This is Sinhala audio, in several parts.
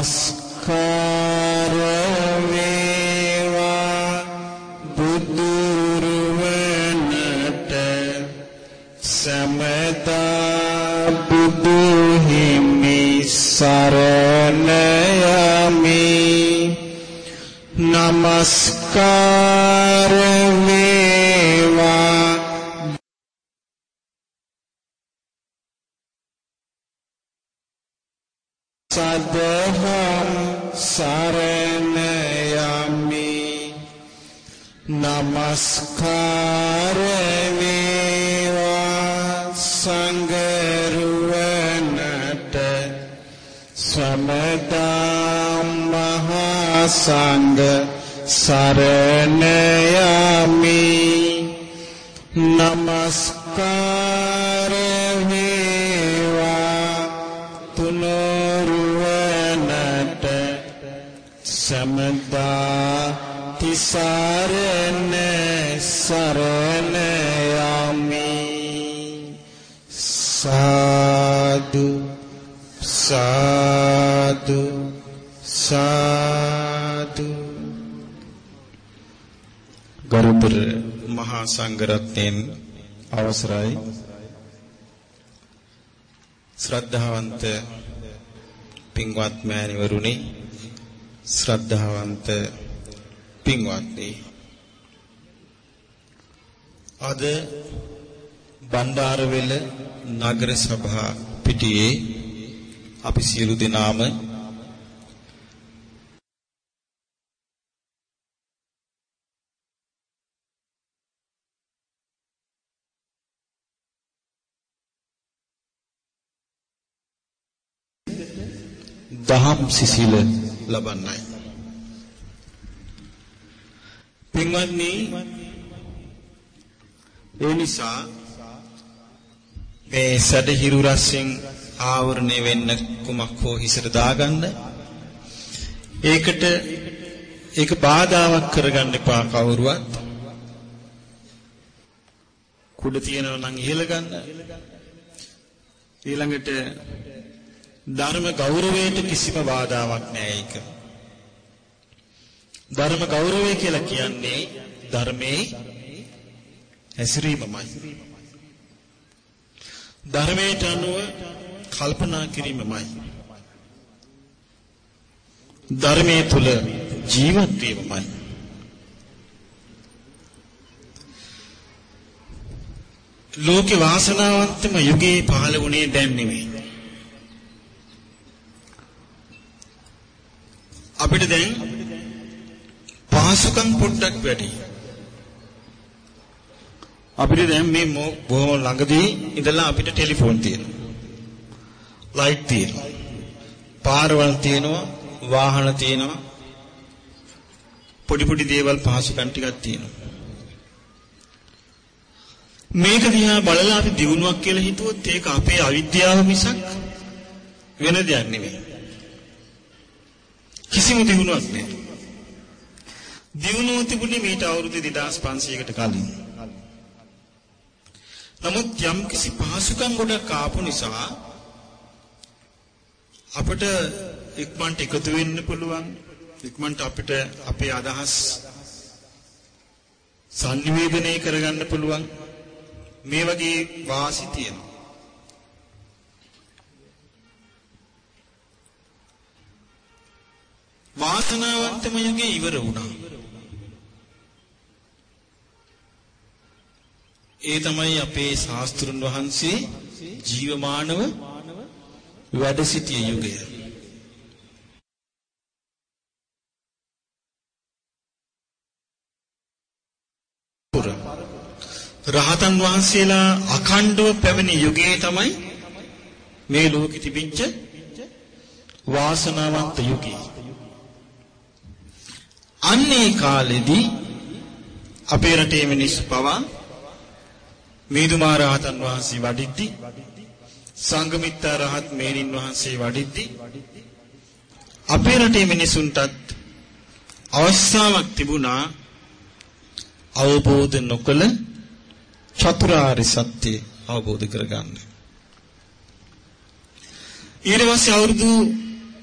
nós අවසරයි. ශ්‍රද්ධාවන්ත පින්වත් මෑණිවරුනි ශ්‍රද්ධාවන්ත පින්වත්නි. අද බණ්ඩාරවෙල නගර සභා පිටියේ අපි සියලු දෙනාම දහම් සිසිල ලබන්නයි. පින්වත්නි ඒ නිසා මේ සැදහිරු රසින් ආවරණය වෙන්න කුමක් හෝ හිසට දාගන්න. ඒකට ඒක බාධාවක් කරගන්න එපා කවුරුවත්. කුඩ තියනවා නම් ඉහළ ගන්න. ඊළඟට ධර්ම ගෞරවයට කිසිම බාධාවක් නැහැ ඒක. ධර්ම ගෞරවය කියලා කියන්නේ ධර්මයේ හැසිරීමමයි. ධර්මයට අනුව කල්පනා කිරීමමයි. ධර්මයේ තුල ජීවත් වීමමයි. ලෝකේ වාසනාවන්තම යුගයේ පහළ වුණේ දැන් නෙමෙයි. අපිට දැන් පහසුකම් පොඩ්ඩක් වැඩි. අපිට දැන් මේ බොහොම ළඟදී ඉඳලා අපිට ටෙලිෆෝන් තියෙනවා. ලයිට් තියෙනවා. පාරවල් තියෙනවා, වාහන තියෙනවා. පොඩි පොඩි දේවල් පහසුකම් ටිකක් තියෙනවා. මේක දිහා බලලා අපි දිනුවක් කියලා හිතුවොත් ඒක අපේ අවිද්‍යාව මිසක් වෙන දෙයක් නෙමෙයි. කිසිම දිනුවක් නෑ. දිනුව තිබුණේ මීට අවුරුදු 2500කට කලින්. නමුත් යම් කිසි පහසුකම් ගොඩක් ආපු නිසා අපිට ඉක්මනට එකතු වෙන්න පුළුවන්. ඉක්මනට අපිට අපේ අදහස් සංනිවේදනය කරගන්න පුළුවන්. මේ වගේ වාසි තියෙනවා. වාසනාවන්තම යුගයේ ඉවර වුණා. ඒ තමයි අපේ ශාස්ත්‍රුන් වහන්සේ ජීවමානව වැඩ සිටිය යුගය. රහතන් වහන්සේලා අඛණ්ඩව පැමිණි යුගයේ තමයි මේ ලෝකෙ තිබිච්ච වාසනාවන්ත යුගය. අන්නේ කාලෙදී අපේ රටේ මිනිස්සු පවා මේදුමා රහතන් වහන්සේ වඩිද්දි සංඝමිත්තා රහත් මේරින් වහන්සේ වඩිද්දි අපේ රටේ මිනිසුන්ටත් අවස්ථාවක් තිබුණා අවබෝධ නොකළ චතුරාර්ය සත්‍ය අවබෝධ කරගන්න. ඊට පස්සේ අවුරුදු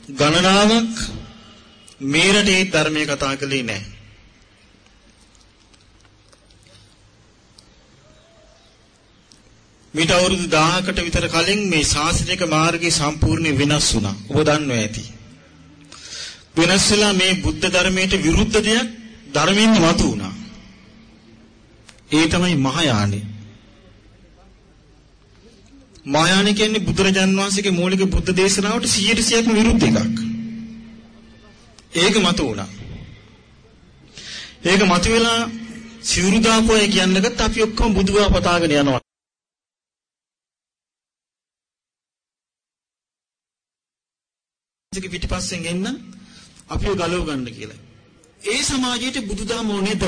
ගණනාවක් මේ රටේ ධර්මයේ කතා කළේ නැහැ. මීට අවුරුදු 1000කට විතර කලින් මේ ශාස්ත්‍රීය මාර්ගය සම්පූර්ණ වෙනස් වුණා. ඔබ දන්නවා ඇති. වෙනස් වෙලා මේ බුද්ධ ධර්මයට විරුද්ධ දෙයක් ධර්මයෙන් මතු වුණා. ඒ තමයි මහායානෙ. මහායානෙ කියන්නේ බුදුරජාන් වහන්සේගේ මූලික බුද්ධ දේශනාවට 100%ක්ම විරුද්ධ එකක්. ඒක මතු වුණා. ඒක මතු වෙලා සිවුරු දාපුවයි කියන්නකත් අපි ඔක්කොම බුදුබව පතාගෙන යනවා. එක පිටිපස්සෙන් එන්න අපිව ගලව ගන්න කියලා. ඒ සමාජයට බුදුදහම ඕනේද?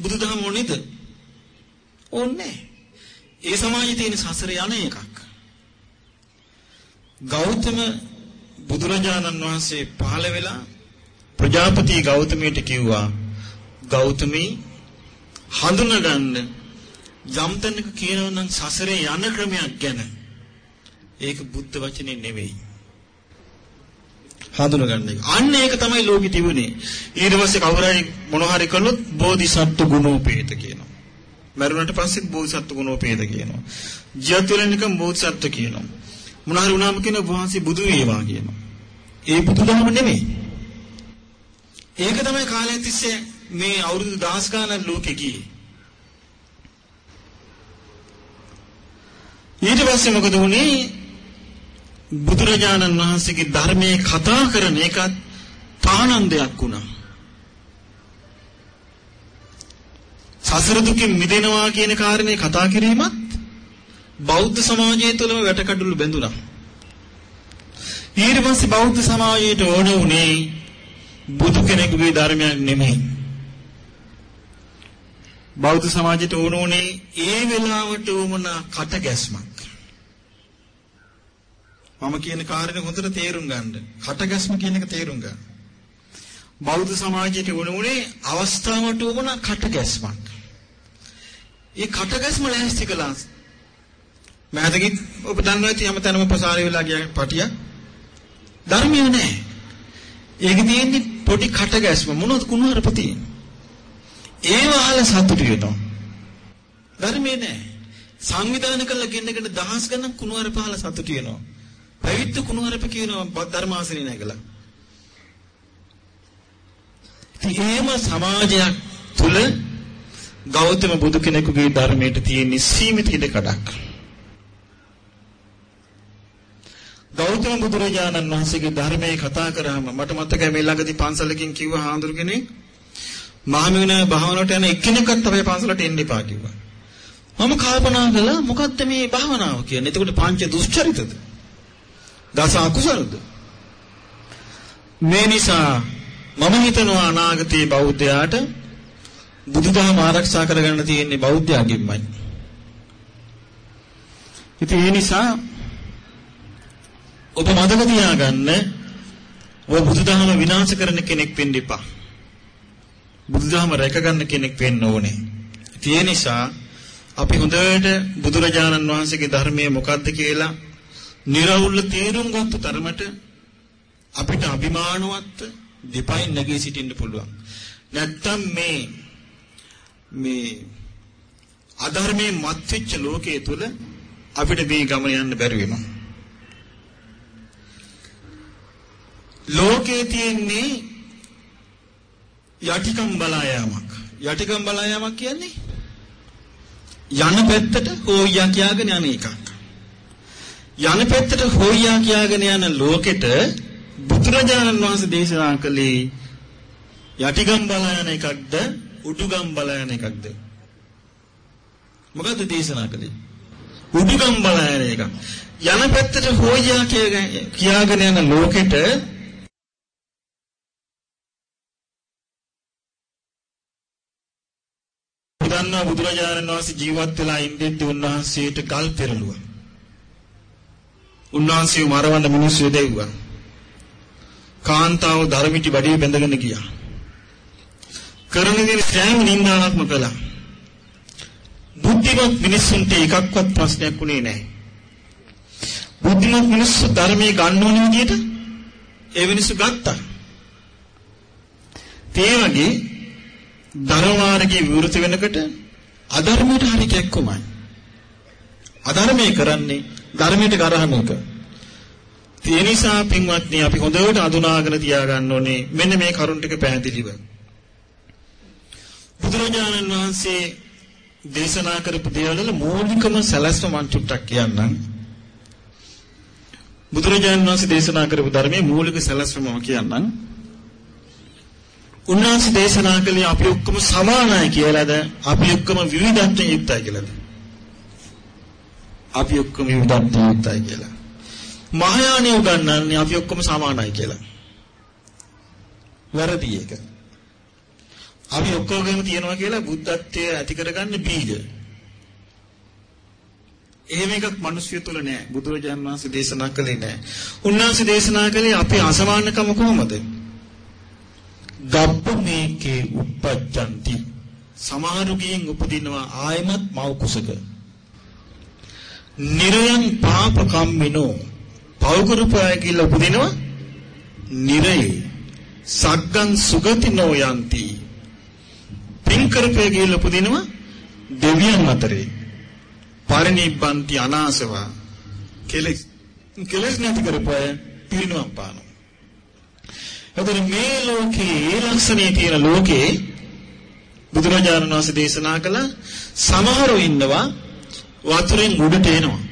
බුදුදහම ඕනේද? ඕනේ. ඒ සමාජයේ තියෙන සසර යන එකක්. ගෞතම බුදුරජාණන් වහන්සේ පහළ වෙලා ප්‍රජාපති ගෞතමයට කිව්වා ගෞතමී හඳුනගන්න යම් තැනක කියනවා නම් සසරේ යන ක්‍රමයක් ගැන ඒක බුද්ධ වචනේ නෙවෙයි. හඳුනගන්න එක. අන්න ඒක තමයි ලෝකෙ තිබුණේ. ඊට පස්සේ කවුරු හරි මොන හරි කළොත් බෝධිසත්ව ගුණෝපේත කියනවා. මරුණට පස්සෙත් බෝධිසත්ව ගුණෝපේත කියනවා. ජීවත් වෙන එකම බෝධිසත්ව කියනවා. මොන හරි වුණාම කියන වහන්සේ බුදු වේවා කියනවා. ඒ බුදුදහම නෙමෙයි. ඒක තමයි කාලයක් තිස්සේ මේ අවුරුදු දහස් ගානක් ලෝකෙ ගියේ. ඊට පස්සේ මොකද වුනේ? බුදුරජාණන් වහන්සේගේ ධර්මයේ කතා කරන එකත් ආනන්දයක් වුණා. සසර දුකින් මිදෙනවා කියන කාරණේ කතා කිරීමත් බෞද්ධ සමාජය තුළම වැටකඩලු බැඳුණා. ඊට පස්සේ බෞද්ධ සමාජයට ඕන වුණේ බුදු කෙනෙකුගේ ධර්මයක් නෙමෙයි. බෞද්ධ සමාජයට ඕන උනේ ඒ වෙලාවට වුණා කට ගැස්මක්. මම කියන කාරණේ හොඳට තේරුම් ගන්න. කට ගැස්ම කියන එක තේරුම් ගන්න. බෞද්ධ සමාජයට ඕන උනේ අවස්ථාවට වුණා කට ගැස්මක්. ඒ කට ගැස්ම ලැහැස්ති කළා. මහතකින් ඔබ දන්නවා ඇති හැමතැනම ප්‍රසාරය වෙලා ගිය පටිය. ධර්මය නෑ. ඒක තියෙන්නේ පොඩි කට ගැස්ම මොනවද කුණුහරුප තියෙන්නේ. ඒව අහලා සතුටු වෙනවා. ධර්මේ නෑ. සංවිධානය කළා ගෙන්නගෙන දහස් ගණන් කුණුවර පහල සතුටු වෙනවා. පැවිද්ද කුණුවරප කියනවා ධර්මාසනේ නැගලා. ඉතින් එහෙම සමාජයක් තුල ගෞතම බුදු කෙනෙකුගේ ධර්මයට තියෙන සීමිත ඉඩකඩක්. ගෞතම බුදුරජාණන් වහන්සේගේ ධර්මයේ කතා කරාම මට මතකයි මේ ළඟදී පන්සලකින් කිව්ව හාමුදුරු කෙනෙක් මහමෙවුනා භාවනාවට යන එක්කෙනෙක්වත් අපේ පන්සලට එන්න එපා කිව්වා. මම කල්පනා කළා මොකද්ද මේ භාවනාව කියන්නේ? එතකොට පංච දුස්චරිතද? දස අකුසලද? මේ නිසා මම හිතනවා අනාගතයේ බෞද්ධයාට බුදුදහම ආරක්ෂා කරගන්න තියෙන්නේ බෞද්ධයාගෙන්මයි. ඉතින් ඒ නිසා ඔබ මතක තියාගන්න ඔබ බුදුදහම විනාශ කරන කෙනෙක් වෙන්න එපා. බුදුදහම රැකගන්න කෙනෙක් වෙන්න ඕනේ. ඒ නිසා අපි හොඳට බුදුරජාණන් වහන්සේගේ ධර්මයේ මොකද්ද කියලා නිර්වුල්ල තේරුම් ගත්ත තරමට අපිට අභිමානවත් දෙපයින් නැගී සිටින්න පුළුවන්. නැත්තම් මේ මේ අධර්මයේ මත්වෙච්ච ලෝකයේ තුල අපිට මේ ගමන යන්න බැරි වෙනවා. ලෝකයේ තියෙන්නේ යටිකම් බලා යාමක්. යටිකම් බලා යාමක් කියන්නේ යන පැත්තට හොයියා කියාගෙන යන එකක්. යන පැත්තට හොයියා කියාගෙන යන ලෝකෙට බුදුරජාණන් වහන්සේ දේශනා කළේ යටිගම් බලා යන එකක්ද උඩුගම් බලා යන එකක්ද? මොකද්ද දේශනා කළේ? උඩුගම් බලා යන එක. යන පැත්තට හොයියා කියාගෙන යන ලෝකෙට දන්නවා බුදුරජාණන් වහන්සේ ජීවත් වෙලා ඉඳිද්දී උන්වහන්සේට ගල් පෙරළුවා. උන්වහන්සේව මරවන්න මිනිස්සු යදෙව්වා. කාන්තාව ධර්මිටි බඩේ බැඳගෙන ගියා. කරන දේ සෑම නින්දාවක්ම කළා. බුද්ධිමත් මිනිස්සුන්ට එකක්වත් ප්‍රශ්නයක් උනේ නැහැ. බුද්ධිමත් මිනිස්සු ධර්මයේ ගන්න ඕන විදිහට ඒ මිනිස්සු ගත්තා. ඒ වගේ ධර්ම මාර්ගයේ විවෘත වෙනකොට අධර්මයට හරි කැක්කමයි. අධර්මයේ කරන්නේ ධර්මයට ගරහන එක. ඒ නිසා පින්වත්නි අපි හොඳට අඳුනාගෙන තියාගන්න ඕනේ මෙන්න මේ කරුණ ටික පැහැදිලිව. බුදුරජාණන් වහන්සේ දේශනා කරපු දේවල් මූලිකම සැලැස්ම මං චුට්ටක් කියන්නම්. බුදුරජාණන් වහන්සේ දේශනා කරපු ධර්මයේ මූලික සැලැස්ම මම කියන්නම්. උන්වහන්සේ දේශනා කළේ අපි ඔක්කොම සමානයි කියලාද අපි ඔක්කොම විවිධත්වයෙන් යුක්තයි කියලාද? අපි ඔක්කොම විවිධත්වයෙන් යුක්තයි කියලා. මහායානිය උගන්වන්නේ අපි ඔක්කොම සමානයි කියලා. වැරදි එක. අපි ඔක්කොගෙම තියනවා කියලා බුද්ධත්වයේ ඇති කරගන්න බීජ. එහෙම එකක් මිනිස්සු තුල නෑ. බුදුරජාණන් වහන්සේ දේශනා කළේ නෑ. උන්වහන්සේ දේශනා කළේ අපේ අසමානකම කොහොමද? ගබ්බ මේකේ උප්පච්චන්ති. සමහරුගෙන් උපදිනවා ආයමත් මව කුසක. නිරයන් පාප කම්මිනෝ පවකරුපය කියලා උපදිනවා නිරේ සග්ගං සුගතිනෝ යන්ති පින් කරපය කියලා උපදිනවා දෙවියන් අතරේ. පරිනිබ්බන්ති අනාසවා. කෙලෙස් කෙලෙස් නැති කරපය පිරිනුවම් පානවා. එතකොට මේ ලෝකේ ඒ ලක්ෂණේ තියෙන ලෝකේ බුදුරජාණන් වහන්සේ දේශනා කළ සමහරව ඉන්නවා වතුරෙන් උඩට එනවා.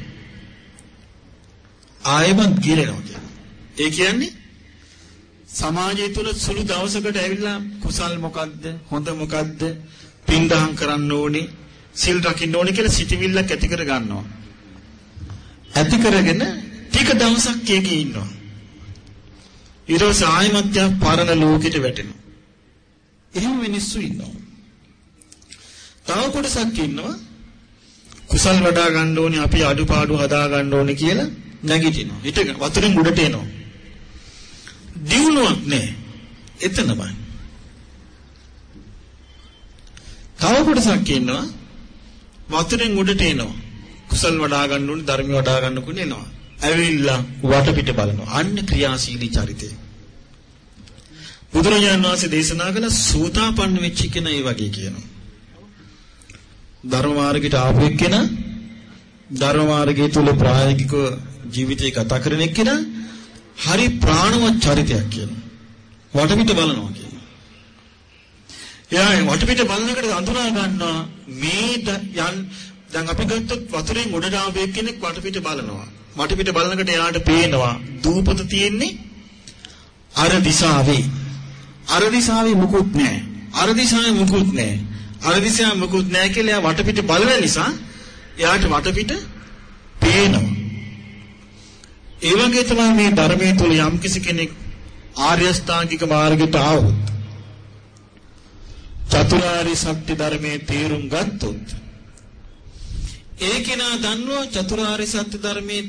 ආයෙමත් ගිරෙනවා කියන්නේ. ඒ කියන්නේ සමාජය තුළ සුළු දවසකට ඇවිල්ලා කුසල් මොකද්ද හොඳ මොකද්ද පින්දහම් කරන්න ඕනේ සිල් රකින්න ඕනේ කියලා සිටිවිල්ලක් ඇති කර ගන්නවා. ඇති කරගෙන ටික දවසක් ඒකේ ඉන්නවා. ඊට පස්සේ ආයෙමත් යා පරණ ලෝකෙට වැටෙනවා. එහෙම මිනිස්සු ඉන්නවා. තව කොටසක් ඉන්නවා කුසල් වඩා ගන්න ඕනේ අපි අඩුපාඩු හදා ගන්න ඕනේ කියලා නැගිටිනවා. හිට වතුරෙන් උඩට එනවා. දිනුවක් නෑ. එතනමයි. තව කොටසක් ඉන්නවා වතුරෙන් උඩට එනවා. කුසල් වඩා ගන්න ඕනේ ධර්ම වඩා ගන්න කුණ එනවා. ඇවිල්ලා වටපිට බලනවා. අන්න ක්‍රියාශීලී චරිතය. බුදුරජාණන් වහන්සේ දේශනා කළ සූතාපන්න වෙච්ච කෙනා ඒ වගේ කියනවා. ධර්ම මාර්ගයට ආපු එක්කෙනා ධර්ම මාර්ගය තුල ප්‍රායෝගිකව ජීවිතේ ගත කරන එක්කෙනා හරි ප්‍රාණවත් චරිතයක් කියනවා. වටපිට බලනවා කියනවා. එයා වටපිට බලනකොට අඳුනා ගන්නවා මේ යන් දැන් අපි ගත්තොත් වතුරෙන් උඩට ආව කෙනෙක් වටපිට බලනවා. වටපිට බලනකොට එයාට පේනවා දූපත තියෙන්නේ අර දිශාවේ. අර දිශාවේ මුකුත් නැහැ. අර දිශාවේ මුකුත් නැහැ. අර දිශාවේ මුකුත් නැහැ කියලා එයා වටපිට බලන නිසා එයාට වටපිට පේනවා. ඒ වගේ තමයි මේ ධර්මයේ තුල යම් කිසි කෙනෙක් ආර්ය අෂ්ටාංගික මාර්ගයට ආවොත් චතුරාර්ය සත්‍ය ධර්මයේ තේරුම් ගත්තොත් ඒ කෙනා දන්නවා චතුරාර්ය සත්‍ය ධර්මයේ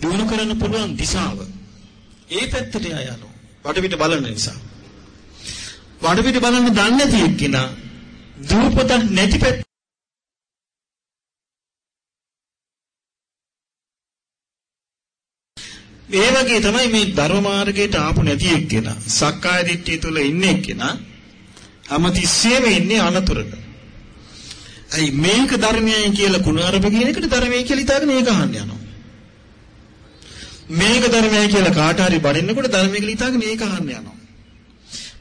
දිනු කරන්න පුළුවන් දිශාව. ඒ පැත්තට යනවා. වටපිට බලන නිසා. වටපිට බලන්න දන්නේ නැති එක්කිනා දූපතක් නැති පැත්ත ඒ වගේ තමයි මේ ධර්ම මාර්ගයට ආපු නැති එක්කෙනා. සක්කාය දිට්ඨිය තුල ඉන්නේ එක්කෙනා හැමතිස්සෙම ඉන්නේ අනතුරක. ඇයි මේක ධර්මයයි කියලා කුණාරප කියන එකට ධර්මයයි කියලා හිතාගෙන ඒක අහන්න යනවා. මේක ධර්මයයි කියලා කාට හරි බඩින්නකොට ධර්මයයි කියලා හිතාගෙන ඒක අහන්න යනවා.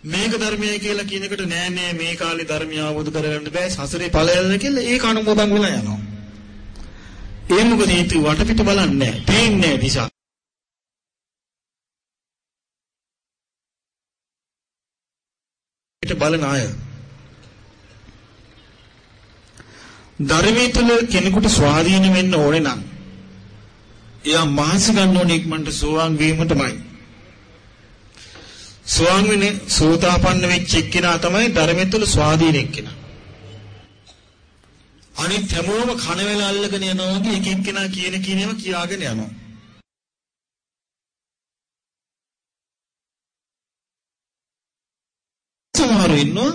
මේක ධර්මයයි කියලා කියන එකට නෑ නෑ මේ කාලේ ධර්මය අවබෝධ කරගන්න බෑ සසරේ ඵලයල්න කියලා ඒක අනුමෝදන් වෙලා යනවා. ඒ මොකද හේතුව වටපිට බලන්නේ නෑ. පේන්නේ නෑ දිශා. බලන අය. ධර්මයේ තුල කෙනෙකුට ස්වාධීන වෙන්න ඕනේ නම් එයා මහසි ගන්න ඕනේ ඉක්මනට සෝවාන් වීමටමයි. සෝවාන් වෙන්නේ සෝතාපන්න වෙච්ච එක්කෙනා තමයි ධර්මයේ තුල ස්වාධීන එක්කෙනා. අනිත් හැමෝම කන වෙලා අල්ලගෙන යනවා වගේ එක එක්කෙනා කියන කියනේම කියාගෙන යනවා. සමහරු ඉන්නවා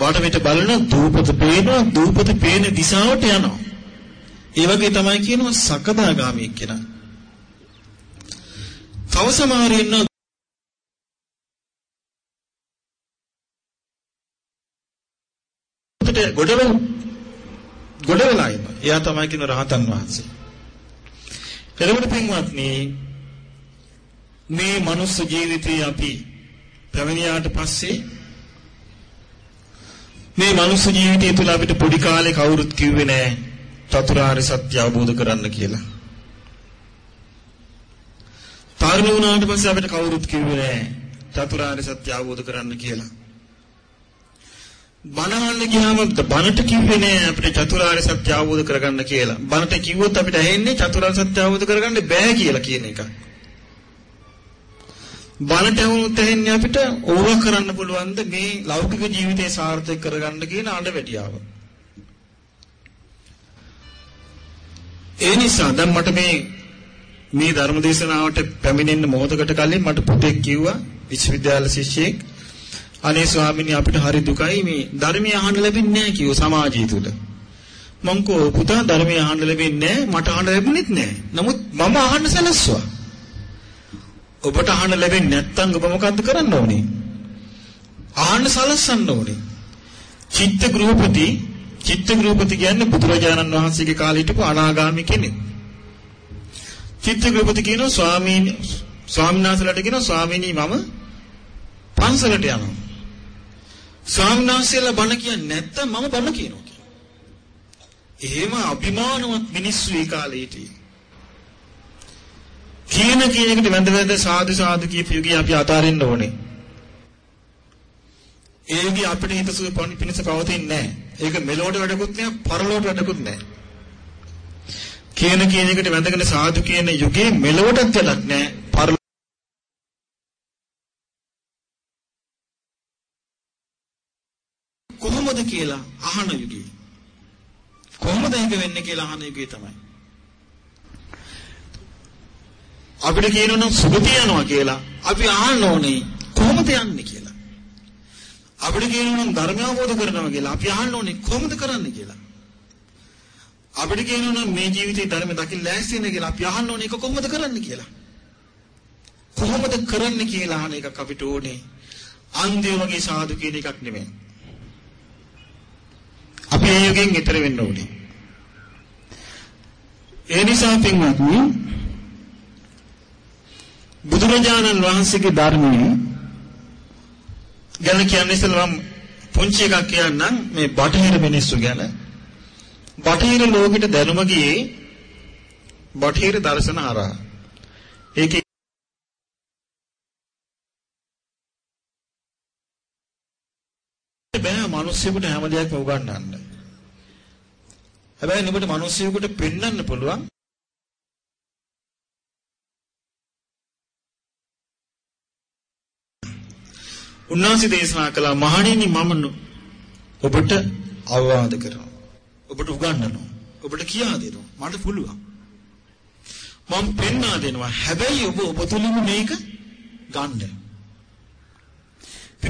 වටපිට බලන දූපත පේනවා දූපත පේන දිශාවට යනවා. ඒ වගේ තමයි කියනවා සකදාගාමී කියලා. තව සමහර ඉන්න ගොඩ ගොඩ වෙලා ඉන්න. එයා තමයි කියන රහතන් වහන්සේ. එතකොට පින්වත්නි මේ මනුස්ස ජීවිතේ අපි පැමිණියාට පස්සේ මේ මනුස්ස ජීවිතය තුළ අපිට පොඩි කාලේ කවුරුත් කිව්වේ නෑ චතුරාර්ය සත්‍ය අවබෝධ කරන්න කියලා. තරුණ වුණාට පස්සේ අපිට කවුරුත් කිව්වේ නෑ චතුරාර්ය සත්‍ය අවබෝධ කරන්න කියලා. බණහන්න ගියාම බණට කිව්වේ නෑ අපිට චතුරාර්ය සත්‍ය අවබෝධ කරගන්න කියලා. බණට කිව්වොත් අපිට ඇහෙන්නේ චතුරාර්ය සත්‍ය අවබෝධ කරගන්න බෑ කියලා කියන එක. බණට වුණොත් ඇහෙන්නේ අපිට ඕවා කරන්න පුළුවන්ද මේ ලෞකික ජීවිතේ සාර්ථක කරගන්න කියන අඬවැටියාව. ඒ නිසා දැන් මට මේ මේ ධර්ම දේශනාවට පැමිණෙන්න මොහොතකට කලින් මට පුතෙක් කිව්වා විශ්වවිද්‍යාල ශිෂ්‍යෙක් අනේ ස්වාමීනි අපිට හරි දුකයි මේ ධර්මය අහන්න ලැබෙන්නේ නැහැ කිව්ව සමාජය තුල. මං කෝ පුතා ධර්මය අහන්න ලැබෙන්නේ නැහැ මට අහන්න ලැබුණෙත් නැහැ. නමුත් මම අහන්න සැලස්සුවා. ඔබට අහන්න ලැබෙන්නේ නැත්නම් ඔබ මොකද්ද කරන්න ඕනේ? අහන්න සලස්සන්න ඕනේ. චිත්ත ගෘහපති චිත්ත ගෘහපති කියන්නේ බුදුරජාණන් වහන්සේගේ කාලේ හිටපු අනාගාමී කෙනෙක්. චිත්ත ගෘහපති කියනවා ස්වාමීන් ස්වාමීන් වහන්සේලාට කියනවා ස්වාමීනි මම පන්සලට යනවා. ස්වාමීන් වහන්සේලා බණ කියන්නේ නැත්තම් මම බණ කියනවා කියලා. එහෙම අභිමානවත් මිනිස්සු ඒ කාලේ හිටියේ. කියන කියන එකට වැඳ වැඳ සාදු සාදු කියපු යුගය අපි අතාරින්න ඕනේ. ඒ යුගය අපිට හිතසුව පිණිස පවතින්නේ නැහැ. ඒක මෙලොවට වැඩකුත් නැහැ, පරලොවට වැඩකුත් නැහැ. කියන කියන එකට වැඳගෙන සාදු කියන යුගයේ මෙලොවටත් වැඩක් නැහැ, පරලොවට කොහොමද කියලා අහන යුගය. කොහොමද ඒක වෙන්නේ කියලා අහන යුගය තමයි. අපිට කියනනම් සුගතිය යනවා කියලා අපි අහන්න ඕනේ කොහොමද යන්නේ කියලා. අපිට කියනනම් ධර්ම අවබෝධ කරනවා කියලා අපි අහන්න ඕනේ කොහොමද කරන්නේ කියලා. අපිට කියනනම් මේ ජීවිතේ ධර්ම දකින්න ලෑස්ති වෙන කියලා අපි අහන්න ඕනේ ඒක කොහොමද කරන්නේ කියලා. කොහොමද කරන්නේ කියලා අහන එකක් අපිට ඕනේ. අන්ධය වගේ සාදු කියන එකක් නෙමෙයි. අපි ඒ යෝගෙන් ඈතර වෙන්න ඕනේ. ඒ නිසා පින්වත්නි බුදුරජාණන් වහන්සේගේ ධර්මයේ ගැන කියන්නේ ඉස්සෙල්ලා මම පුංචි එකක් කියන්නම් මේ බටහිර මිනිස්සු ගැන. බටහිර ලෝකෙට දැනුම ගියේ බටහිර දර්ශන හරහා. ඒකේ බෑ මිනිස්සුන්ට හැම දෙයක්ම උගන්වන්න. හැබැයි නුඹට මිනිස්සුන්ට පෙන්වන්න පුළුවන් උන්වහන්සේ දේශනා කළා මහණෙනි මම ඔබට අවවාද කරනවා. ඔබට උගන්වනවා. ඔබට කියා දෙනවා. මට පුළුවන්. මම පෙන්වා දෙනවා. හැබැයි ඔබ ඔබ තුලින් මේක ගන්න.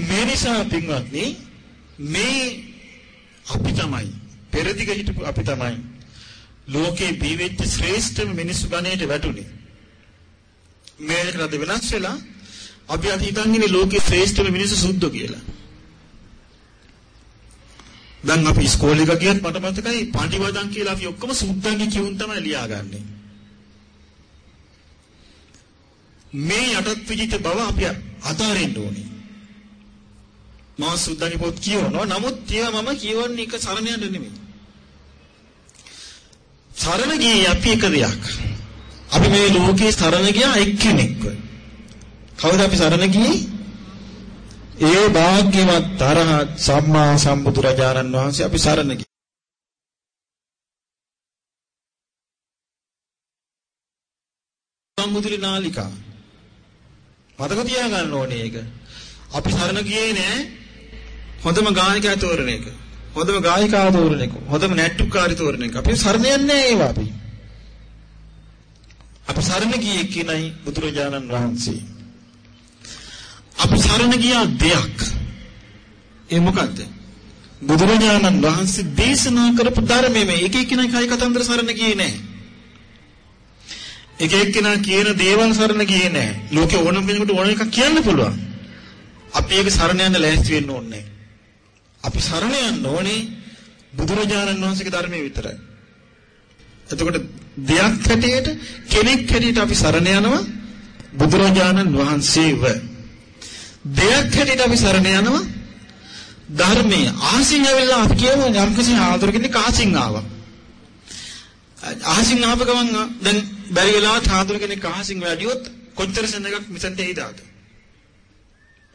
මේ නිසා පින්වත්නි මේ අපි තමයි පෙරදිග හිටපු අපි තමයි ලෝකේ බීවෙච්ච ශ්‍රේෂ්ඨම මිනිස්සු ගණයට වැටුනේ. මේකට අද වෙනස් වෙලා අපි අද හිතන් ඉන්නේ ලෝකේ ශ්‍රේෂ්ඨම මිනිස්සු සුද්ධෝ කියලා. දැන් අපි ඉස්කෝලේ එක ගියත් මට මතකයි පඬිවදන් කියලා අපි ඔක්කොම සුද්ධන්ගේ කියුන් තමයි ලියාගන්නේ. මේ යටත් විජිත බව අපි අතාරින්න ඕනේ. මම සුද්ධන්ගේ පොත් කියවනවා. නමුත් ඒවා මම කියවන්නේ එක සරණ යන්න නෙමෙයි. සරණ ගියේ අපි එක දෙයක්. අපි මේ ලෝකේ සරණ ගියා එක්කෙනෙක්ව. කවුද අපි සරණ ගියේ? ඒ භාග්‍යවත් තරහ සම්මා සම්බුදු රජාණන් වහන්සේ අපි සරණ ගියේ. සම්බුදුලි නාලිකා. මතක තියාගන්න ඕනේ ඒක. අපි සරණ ගියේ නෑ හොඳම ගායකයා තෝරන එක. හොඳම ගායිකාව තෝරන එක. හොඳම නැට්ටුකාරි තෝරන එක. අපි සරණ යන්නේ ඒවා අපි. අපි සරණ ගියේ කිනයි බුදුරජාණන් වහන්සේ. අපි සරණ ගියා දෙයක්. ඒ මොකද්ද? බුදුරජාණන් වහන්සේ දේශනා කරපු ධර්මයේ මේ එක එක්කෙනා කයි කතන්දර සරණ ගියේ නැහැ. එක එක්කෙනා කියන දේවල් සරණ ගියේ නැහැ. ලෝකේ ඕනම කෙනෙකුට ඕන එකක් කියන්න පුළුවන්. අපි ඒක සරණ යන්න ලෑස්ති වෙන්න ඕනේ අපි සරණ යන්න ඕනේ බුදුරජාණන් වහන්සේගේ ධර්මයේ විතරයි. එතකොට දෙයක් හැටියට කෙනෙක් හැටියට අපි සරණ යනවා බුදුරජාණන් වහන්සේව. දෙයක් හැටියට අපි සරණ යනවා ධර්මයේ ආසින් ඇවිල්ලා අපි කියමු යම්කිසි ආදර කෙනෙක් ආසින් ආවා. ආසින් ආව ගමන් දැන් බැරි වෙලාවත් ආදර කෙනෙක් ආසින් වැඩියොත් කොච්චර සෙනගක් මිසන්ට එයිද ආද?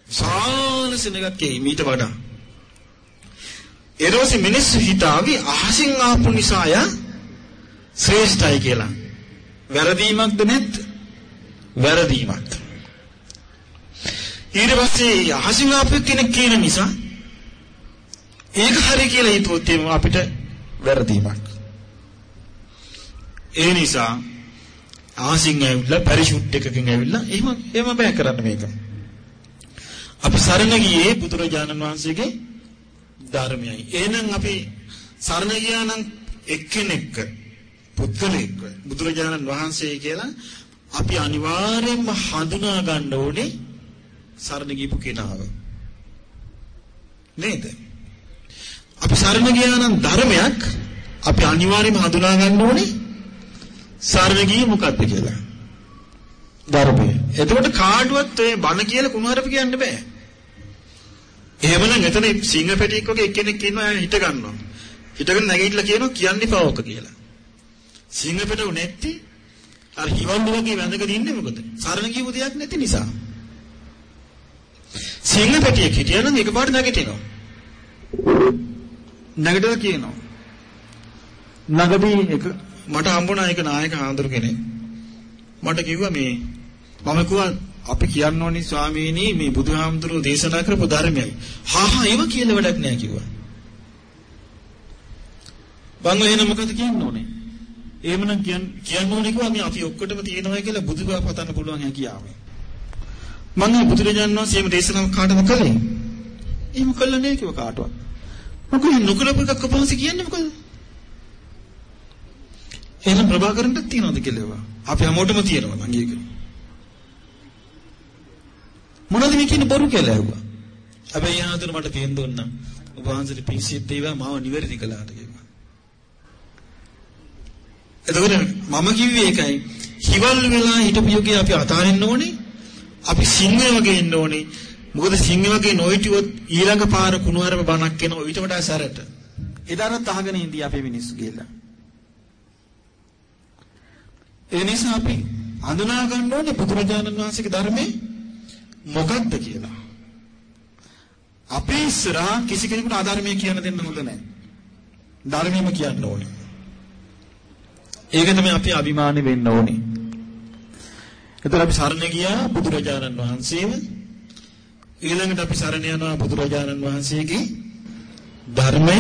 සාන සෙනගක් එයි මීට වඩා. ඊට මිනිස්සු හිතාවි ආසින් ආපු නිසා යා ශ්‍රේෂ්ඨයි කියලා. වැරදීමක්ද නැද්ද? වැරදීමක්. ඊට පස්සේ ආසින් ආපු කෙනෙක් කියන නිසා ඒක හරි කියලා හිතුවොත් අපිට වැරදීමක්. ඒ නිසා ආසින් ඇවිල්ලා පැරිෂූට් එකකින් ඇවිල්ලා එහෙම එහෙම බෑ කරන්න මේක. අපි සරණ ගියේ බුදුරජාණන් වහන්සේගේ ධර්මයයි. එහෙනම් අපි සරණ ගියා නම් එක්කෙනෙක් පුද්ගලෙක් බුදුරජාණන් වහන්සේ කියලා අපි අනිවාර්යයෙන්ම හඳුනා ගන්න ඕනේ සරණ ගියපු කෙනාව. නේද? අපි සරණ ගියා නම් ධර්මයක් අපි අනිවාර්යයෙන්ම හඳුනා ගන්න ඕනේ සරණ ගියේ මොකක්ද කියලා. ධර්මය. එතකොට කාටවත් ඔය බණ කියලා කුමාරප කියන්න බෑ. එහෙමනම් එතන සිංහ පැටියෙක් වගේ එක්කෙනෙක් ඉන්නවා හිට ගන්නවා. හිටගෙන නැගිටලා කියනවා කියන්න එපා ඕක කියලා. සිංහ පැටව නැති අර හිවල්ලු වගේ වැඳගෙන ඉන්නේ මොකද? සරණ කියපු දෙයක් නැති නිසා. සිංහ පැටියෙක් හිටියනම් එකපාරට නැගිටිනවා. නැගිටලා කියනවා. නගදී එක මට හම්බුණා එක නායක හාමුදුරු කෙනෙක්. මට කිව්වා මේ මම කිව්වා අපි කියන්න ඕනේ ස්වාමීනි මේ බුදුහාමුදුරුවෝ දේශනා කරපු ධර්මයයි. හා හා ඒව කියලා වැඩක් නෑ කිව්වා. බංග එහෙනම් මොකද කියන්න ඕනේ? එහෙමනම් කියන්න කියන්න ඕනේ කිව්වා මේ අපි ඔක්කොටම තියෙනවා කියලා බුදුබව පතන්න පුළුවන් හැකියාව. මම මේ බුදුරජාණන් වහන්සේ එහෙම දේශනාව කාටද කළේ? එහෙම කළා නෑ කිව්ව කාටවත්. මොකද නොකරපු එකක් කොහොමද කියන්නේ මොකද? එහෙනම් ප්‍රභාකරන්ට තියනවද කියලා ඒවා? අපි හැමෝටම තියෙනවා මං ඒක. මොනවද මේ කියන්නේ බොරු කියලා ඇහුවා. හැබැයි යහතර මට තේන් දුන්නා. ඔබ වහන්සේට පිසිත් ඒවා මාව නිවැරදි කළාට කිව්වා. එතකොට මම කිව්වේ ඒකයි. හිවල් වෙලා හිටපු යෝගී අපි අතාරින්න ඕනේ. අපි සිංහ වගේ ඉන්න ඕනේ. මොකද සිංහ වගේ නොහිටියොත් ඊළඟ පාර කුණුහරුප බණක් එනවා ඊට වඩා සැරට. එදාරත් අහගෙන ඉඳී අපේ මිනිස්සු ගිහලා. ඒ නිසා අපි හඳුනා ගන්න ඕනේ බුදුරජාණන් වහන්සේගේ ධර්මයේ මොකක්ද කියලා. අපේ ඉස්සරහා කිසි කෙනෙකුට ආධර්මයේ කියන්න දෙන්න හොඳ නැහැ. ධර්මයම කියන්න ඕනේ. ඒක තමයි අපි අභිමානෙ වෙන්න ඕනේ. එතකොට අපි සරණ ගියා බුදුරජාණන් වහන්සේව. ඊළඟට අපි සරණ යනවා බුදුරජාණන් වහන්සේගේ ධර්මය.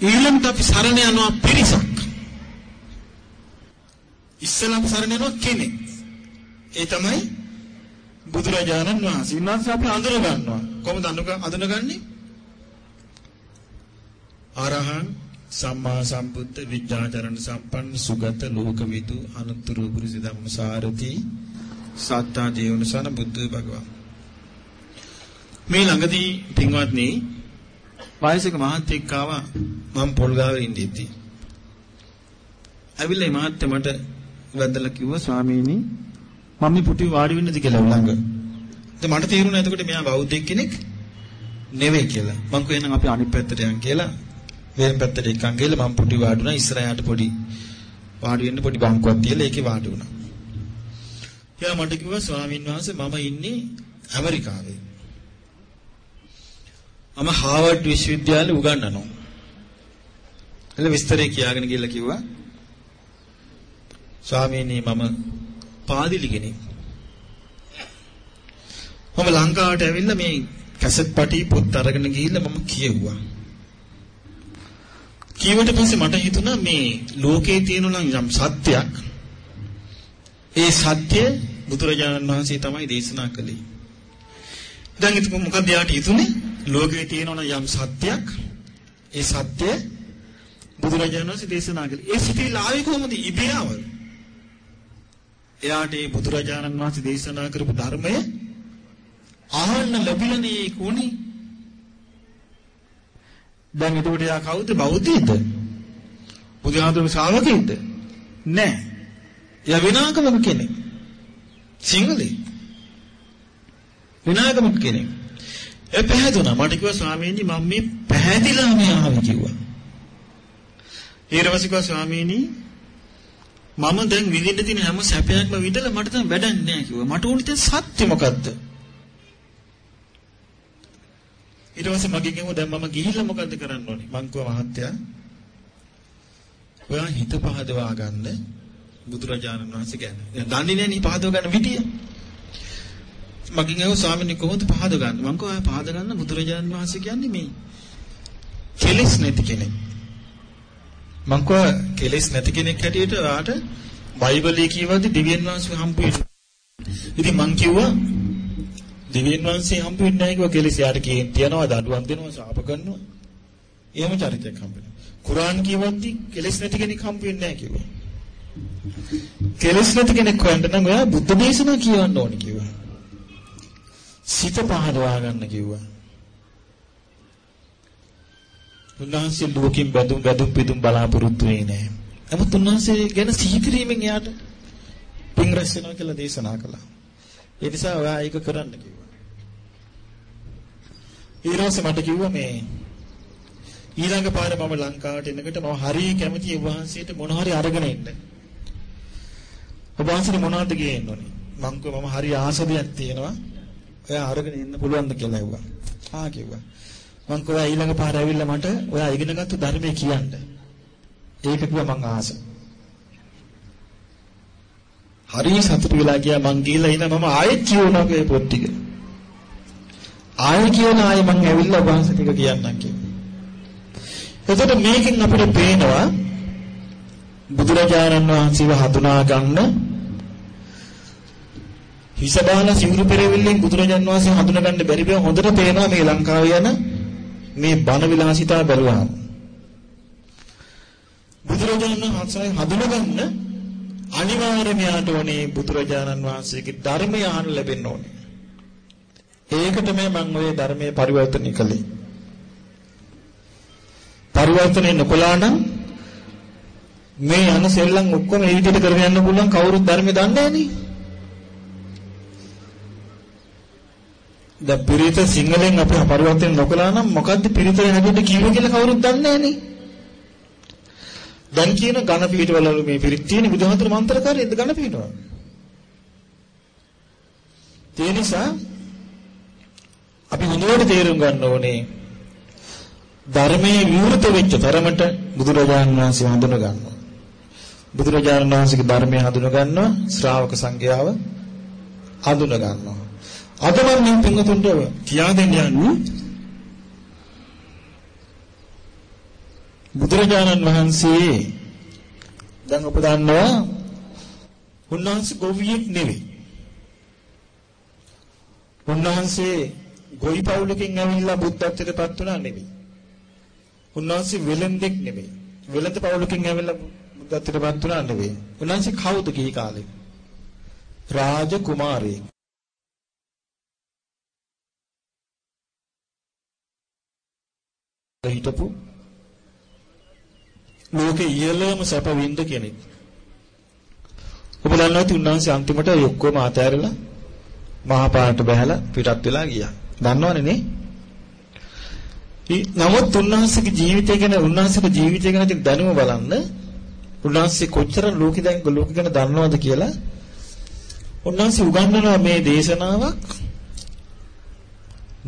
ඊළඟට අපි සරණ යනවා පිරිසක්. ඉස්සෙල්ලාම සරණ යනවා කෙනෙක්. ඒ තමයි බුදුරජාණන් වහන්සේ. ඉන්වහන්සේ අපි අඳුර ගන්නවා. කොහොමද අඳුනගන්නේ? අරහං සම්මා සම්බුද්ධ විඥාචරණ සම්පන්න සුගත ලෝකවිදු අනුත්තර පුරිස ධම්මසාරති සත්තා ජීවනසන බුද්ධ භගවන් මේ ළඟදී පින්වත්නි වයසක මහත්තයෙක් ආවා මම පොල්ගාවේ ඉඳිද්දි. ඇවිල්ලා මේ මහත්තයා මට වැඳලා කිව්වා ස්වාමීනි මම මේ පුටි වාඩි වෙන්නද කියලා ළඟ. ඉතින් මට තේරුණා එතකොට මෙයා බෞද්ධයෙක් කෙනෙක් නෙවෙයි කියලා. මං කියනනම් අපි අනිත් පැත්තට යන් කියලා වෙන පැත්තට එකන් ගිහලා මම පුටි වාඩුණා ඉස්සරහට පොඩි වාඩි වෙන්න පොඩි බංකුවක් තියලා ඒකේ වාඩි වුණා. එයා මට කිව්වා ස්වාමීන් වහන්සේ මම ඉන්නේ ඇමරිකාවේ. මම හාවර්ඩ් විශ්වවිද්‍යාලේ උගන්වනවා. එළ විස්තරේ කියාගෙන ගිහලා කිව්වා ස්වාමීනි මම පාදිලි කෙනෙක්. මම ලංකාවට ඇවිල්ලා මේ කැසට් පටි පොත් අරගෙන ගිහිල්ලා මම කියෙව්වා. කියවට පස්සේ මට හිතුණා මේ ලෝකේ තියෙන යම් සත්‍යයක් ඒ සත්‍ය බුදුරජාණන් වහන්සේ තමයි දේශනා කළේ. දැන් ඉතින් මොකද යාට හිතුනේ? ලෝකේ තියෙන යම් සත්‍යයක් ඒ සත්‍ය බුදුරජාණන් වහන්සේ දේශනා කළේ. ඒ සිතිවිල්ල ආවේ කොහොමද? ඉබේ ආවද? එයාට මේ බුදුරජාණන් වහන්සේ දේශනා කරපු ධර්මය අහන්න ලැබිලානේ කොනේ. දැන් එතකොට එයා කවුද? බෞද්ධයිද? බුදුහාමුදුරුවෝ ශ්‍රාවකෙක්ද? නෑ. එයා විනාකමක කෙනෙක්. සිංහලෙක්. විනාකමක කෙනෙක්. ඒ පැහැදුනා. මට කිව්වා ස්වාමීනි මම මේ පැහැදිලා මේ ආවේ කිව්වා. ඊට පස්සේ කිව්වා ස්වාමීනි මම දැන් විඳින්න තියෙන හැම සැපයක්ම විඳලා මට දැන් වැඩක් නැහැ කිව්වා. මට ඕනේ දැන් සත්‍ය මොකද්ද? ඊට පස්සේ මගෙන් කිව්වා දැන් මම ගිහිල්ලා මොකද්ද කරන්න ඕනේ? මං කිව්වා මහත්තයා ඔයා හිත පහදවා ගන්න බුදුරජාණන් වහන්සේ ගැන. දැන් දන්නේ නැහැ නේ පහදව ගන්න විදිය. මගෙන් අහුව ස්වාමීනි කොහොමද පහදව ගන්න? මං කිව්වා පහද ගන්න බුදුරජාණන් වහන්සේ කියන්නේ මේ කෙලෙස් නැති කෙනෙක්. මං කිව්වා කෙලෙස් නැති කෙනෙක් හැටියට ඔයාට බයිබලයේ කියවද්දි දිව්‍යන් වහන්සේ හම්බ වෙනවා. ඉතින් මං කිව්වා දිව්‍යන් වහන්සේ හම්බ වෙන්නේ නැහැ කිව්වා කෙලෙස් යාට කියන තියනවා දඬුවම් දෙනවා ශාප කරනවා. එහෙම චරිතයක් හම්බ වෙනවා. කුරාන් කියවද්දි කෙලෙස් නැති කෙනෙක් හම්බ වෙන්නේ නැහැ කිව්වා. කෙලෙස් නැති කෙනෙක් හොයන්න නම් ඔයා බුද්ධ දේශනා කියවන්න ඕනේ කිව්වා. සිත පහදවා ගන්න කිව්වා. උන්වහන්සේ ලෝකෙන් බැඳුම් බැඳුම් පිදුම් බලාපොරොත්තු වෙන්නේ නැහැ. නමුත් උන්වහන්සේ ගැන සිහි කිරීමෙන් එයාට පින් රැස් වෙනවා කියලා දේශනා කළා. ඒ නිසා ඔයා ඒක කරන්න කිව්වා. ඊළඟට මට කිව්වා මේ ඊළඟ පාරේ මම ලංකාවට එනකොට මම හරිය කැමතියි වහන්සේට මොන හරි අරගෙන එන්න. ඔබ වහන්සේට මොනවද ගේන්න ඕනේ? මං කිව්වා මම හරි ආස දෙයක් තියෙනවා. ඔයා අරගෙන එන්න පුළුවන්ද කියලා ඇහුවා. ආ කිව්වා. මං කිව්වා ඊළඟ පාර ඇවිල්ලා මට ඔයා ඉගෙනගත්තු ධර්මයේ කියන්න. ඒක කිව්වා මං ආස. හරි සතුටු වෙලා ගියා මං ගිහලා ඉන්න මම ආයෙත් කියවනවා ඒ පොත් ටික. ආයෙ කියන ආයෙ මං ඇවිල්ලා ඔබ වහන්සේ ටික කියන්නම් කිව්වා. එතකොට මේකෙන් අපිට පේනවා බුදුරජාණන් වහන්සේව හඳුනා ගන්න හිස බාලා සිවුරු පෙරෙවිල්ලෙන් බුදුරජාණන් වහන්සේ හඳුනා ගන්න බැරි බව හොඳට පේනවා මේ ලංකාවේ යන මේ බණ විලාසිතා බැලුවාම බුදුරජාණන් වහන්සේ හඳුනා ගන්න අනිවාර්යයෙන්ම යාට ඕනේ බුදුරජාණන් වහන්සේගේ ධර්මය අහන්න ලැබෙන්න ඕනේ ඒකට මේ මම ওই ධර්මයේ පරිවර්තනය කළේ පරිවර්තනය නොකළා නම් මේ යන සෙල්ලම් ඔක්කොම ඒ විදිහට කරගෙන යන්න පුළුවන් කවුරුත් ධර්මය දන්නේ නැහනේ. දැන් පිරිත සිංහලෙන් අපි පරිවර්තන නොකළා නම් මොකද්ද පිරිත හැදෙන්න කිව්ව කියලා කවුරුත් දන්නේ නැහනේ. දැන් කියන ඝන පිටවල මේ පිරිත් තියෙන බුදුහතර මන්ත්‍රකාරයද ඝන පිටවල. ඒ නිසා අපි හොඳට තේරුම් ගන්න ඕනේ ධර්මයේ විවෘත වෙච්ච තරමට බුදුරජාණන් වහන්සේ හඳුන ගන්නවා. බුදුරජාණන් වහන්සේගේ ධර්මය හඳුන ගන්නවා ශ්‍රාවක සංඝයාව හඳුන ගන්නවා. අද මම මේ පින්වතුන්ට කියා දෙන්න යන්නේ බුදුරජාණන් වහන්සේ දැන් ඔබ දන්නවා උන්වහන්සේ ගොවියෙක් නෙවෙයි. උන්වහන්සේ ගොවි පවුලකින් ඇවිල්ලා බුද්ධත්වයට පත් වුණා නෙවෙයි. උන්වහන්සේ වෙලෙන්දෙක් නෙවෙයි. වෙලෙන්ද පවුලකින් ඇවිල්ලා බුද්ධත්වයට පත් වුණා නෙවෙයි. උන්වහන්සේ කවුද කී කාලේ? රාජ කුමාරයෙක්. හිටපු ලෝකේ ඉහළම සැප වින්ද කෙනෙක්. ඔබ දන්නවද උන්වහන්සේ අන්තිමට ඔක්කොම අතෑරලා මහා පාරට බහැලා පිටත් වෙලා ගියා. දන්නවනේ නේ? නමුත් උන්වහන්සේගේ ජීවිතය ගැන උන්වහන්සේගේ ජීවිතය ගැන තියෙන දැනුම බලන්න උන්වහන්සේ කොච්චර ලෝකෙ දැන් ලෝකෙ ගැන දන්නවද කියලා උන්වහන්සේ උගන්වනවා මේ දේශනාවක්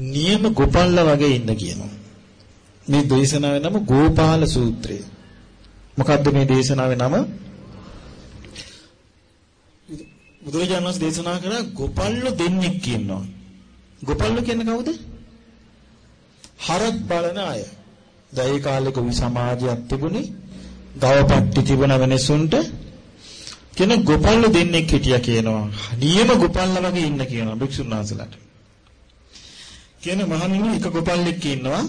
නියම ගෝපල්ලා වගේ ඉන්න කියනවා. මේ දේශනාවේ නම ගෝපාල සූත්‍රය. මොකද්ද මේ දේශනාවේ නම? බුදුරජාණන් වහන්සේ දේශනා කරා ගෝපල්ලෝ දෙන්නෙක් ඉන්නවා. ගෝපල්ලෝ කියන්නේ කවුද? හරක් බලන අය. දැයි කාලෙක වි සමාජයක් තිබුණේ ගවපට්ටි තිබුණ වෙනසුන්ට කියන ගෝපල්ලෝ දෙන්නෙක් හිටියා කියනවා. නියම ගෝපල්ලා වගේ ඉන්න කියනවා භික්ෂුන් වහන්සේලාට. කියන මහණෙනි එක ගොපල්ලෙක් ඉන්නවා.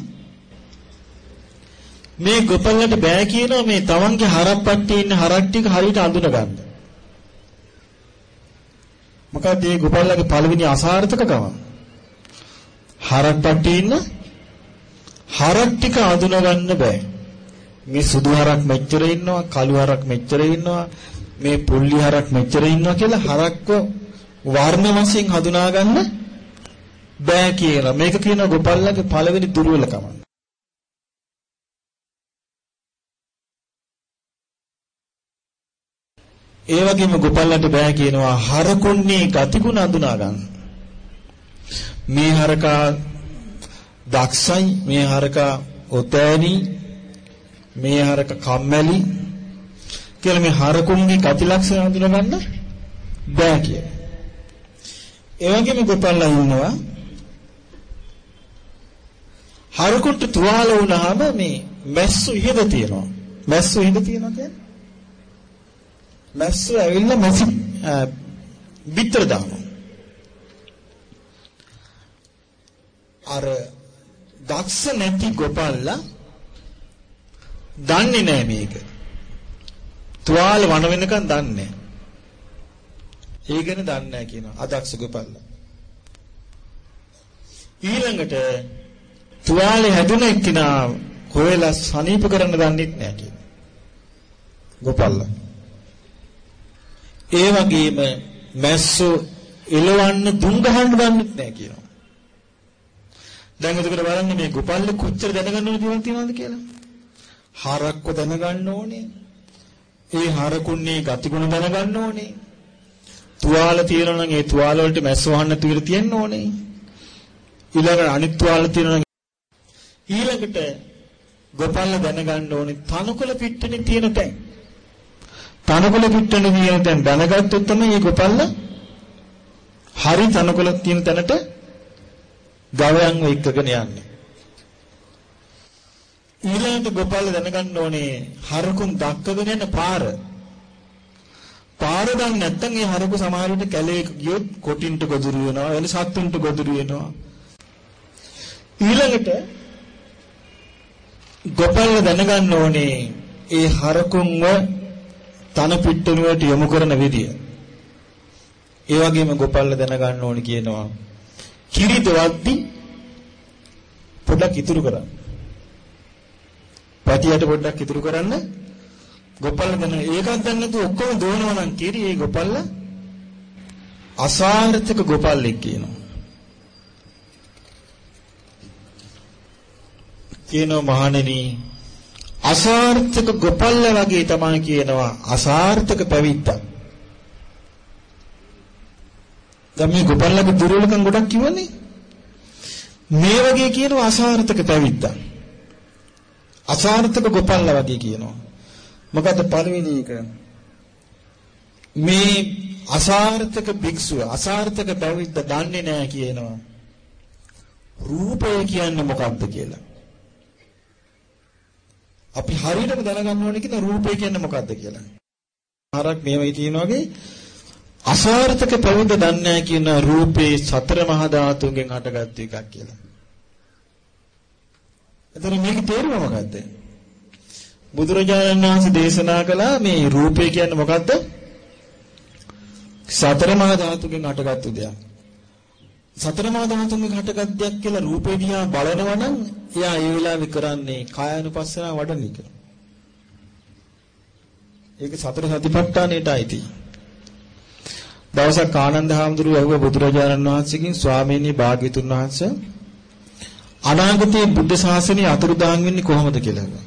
මේ ගොපල්ලට බෑ කියනවා මේ තමන්ගේ හරප්පට්ටියේ ඉන්න හරක් ටික හරියට අඳුන ගන්න. මොකද මේ ගොපල්ලගේ පළවෙනි අසාර්ථකකම? හරක් පට්ටියේ ඉන්න හරක් ටික අඳුන ගන්න බෑ. මේ සුදු හරක් මෙච්චර ඉන්නවා, කළු හරක් මෙච්චර ඉන්නවා, මේ පුල්ලි හරක් මෙච්චර ඉන්නවා කියලා හරක්ව වර්ණ වශයෙන් හඳුනා ගන්න බෑ කියලා. මේක කියන ගොපල්ලගේ පළවෙනි දුර්වලකම. ඒ වගේම ගොපල්ලන්ට බෑ කියනවා හරකුන්නේ ගතිගුණ අඳුනා ගන්න. මේ හරකා දක්ෂයි, මේ හරකා ඔතෑනි, මේ හරක කම්මැලි කියලා මේ හරකුන්ගේ ගති ලක්ෂණ අඳුනා ගන්න බෑ කියලා. ඒ වගේම ගොපල්ලා ඉන්නවා හරකුන්ට තුවාල වුණාම මේ මැස්සු ඉහද තියෙනවා. මැස්සු ඉහද තියෙනවා කියන්නේ මැස්සෝ ඇවිල්ලා මැසි බිත්තර දානවා. අර දක්ෂ නැති ගොපල්ලා දන්නේ නැහැ මේක. තුවාල වණ වෙනකන් දන්නේ නැහැ. ඒ ගැන දන්නේ නැහැ කියනවා අදක්ෂ ගොපල්ලා. ඊළඟට තුවාලේ හැදුන එක්කිනා හොයලා සනීප කරන්න දන්නේ නැහැ කියනවා. ගොපල්ලා. ඒ වගේම මැස්සෝ එලවන්න දුම් ගහන්න දන්නෙත් නැහැ කියනවා. දැන් එතකොට බලන්න මේ ගොපල්ල කොච්චර දැනගන්න ඕන දේවල් තියෙනවද කියලා. හරක්ව දැනගන්න ඕනේ. ඒ හරකුන්නේ ගතිගුණ දැනගන්න ඕනේ. තුවාල තියෙනවා නම් ඒ තුවාල වලට මැස්ස වහන්න තුවිර තියෙන්න ඕනේ. ඊළඟට අනිත් තුවාල තියෙනවා නම් ඊළඟට ගොපල්ල දැනගන්න ඕනේ තනකොළ පිට්ටනේ තියෙන තැන්. තනකොළ පිට්ටන කියන තැන දැනගත්තොත් තමයි මේ ගොපල්ල හරි තනකොළ තියෙන තැනට ගවයන්ව එක්කගෙන යන්නේ. ඊළඟට ගොපල්ල දැනගන්න ඕනේ හරකුන් දක්කගෙන යන පාර. පාර දන්නේ නැත්නම් ඒ හරකු සමහර විට කැලේ ගියොත් කොටින්ට ගොදුරු වෙනවා, එල සත්තුන්ට ගොදුරු වෙනවා. ඊළඟට ගොපල්ල දැනගන්න ඕනේ ඒ හරකුන්ව තන පිට්ටනුවට යොමු කරන විදිය. ඒ වගේම ගොපල්ල දැනගන්න ඕනි කියනවා. කිරි දවද්දි පොඩ්ඩක් ඉතුරු කරන්න. පැටියට පොඩ්ඩක් ඉතුරු කරන්න. ගොපල්ල දැන ඒකක් දැන් නැතුව ඔක්කොම දෝනවා නම් කිරි ඒ ගොපල්ල අසාර්ථක ගොපල්ලෙක් කියනවා. කියනවා මහණෙනි අසාර්ථක ගොපල්ල වගේ තමයි කියනවා අසාර්ථක පැවිද්දා. දැන් මේ ගොපල්ලගේ දුර්වලකම් ගොඩක් කිව්වනේ. මේ වගේ කියනවා අසාර්ථක පැවිද්දා. අසාර්ථක ගොපල්ල වගේ කියනවා. මොකද පළවෙනි එක මේ අසාර්ථක භික්ෂුව අසාර්ථක පැවිද්ද දන්නේ නැහැ කියනවා. රූපය කියන්නේ මොකක්ද කියලා. අපි හරියටම දැනගන්න ඕනේ කියන රූපය කියන්නේ මොකක්ද කියලා. හරක් මේවයි තියෙන වගේ අසාර්ථක ප්‍රවිද දන්නේ කියන රූපේ සතර මහා ධාතුන්ගෙන් හටගත්තු එකක් කියලා. එතන මේක තේරුම මොකද්ද? බුදුරජාණන් වහන්සේ දේශනා කළා මේ රූපය කියන්නේ මොකද්ද? සතර මහා ධාතුන්ගෙන් හටගත්තු දෙයක්. සතර මහා ධාතුන්ගෙන් හටගත් දෙයක් කියලා රූපේ දිහා බලනවා නම් එයා ඒ වෙලාවේ කරන්නේ කායानुපස්සනාව වඩන එක. ඒක සතර සතිපට්ඨානෙට අයිති. දවසක් ආනන්ද හාමුදුරුවෝ අහුව බුදුරජාණන් වහන්සේගෙන් ස්වාමීනි භාග්‍යතුන් වහන්සේ අනාගතයේ බුද්ධ ශාසනය අතුරුදහන් වෙන්නේ කොහොමද කියලා.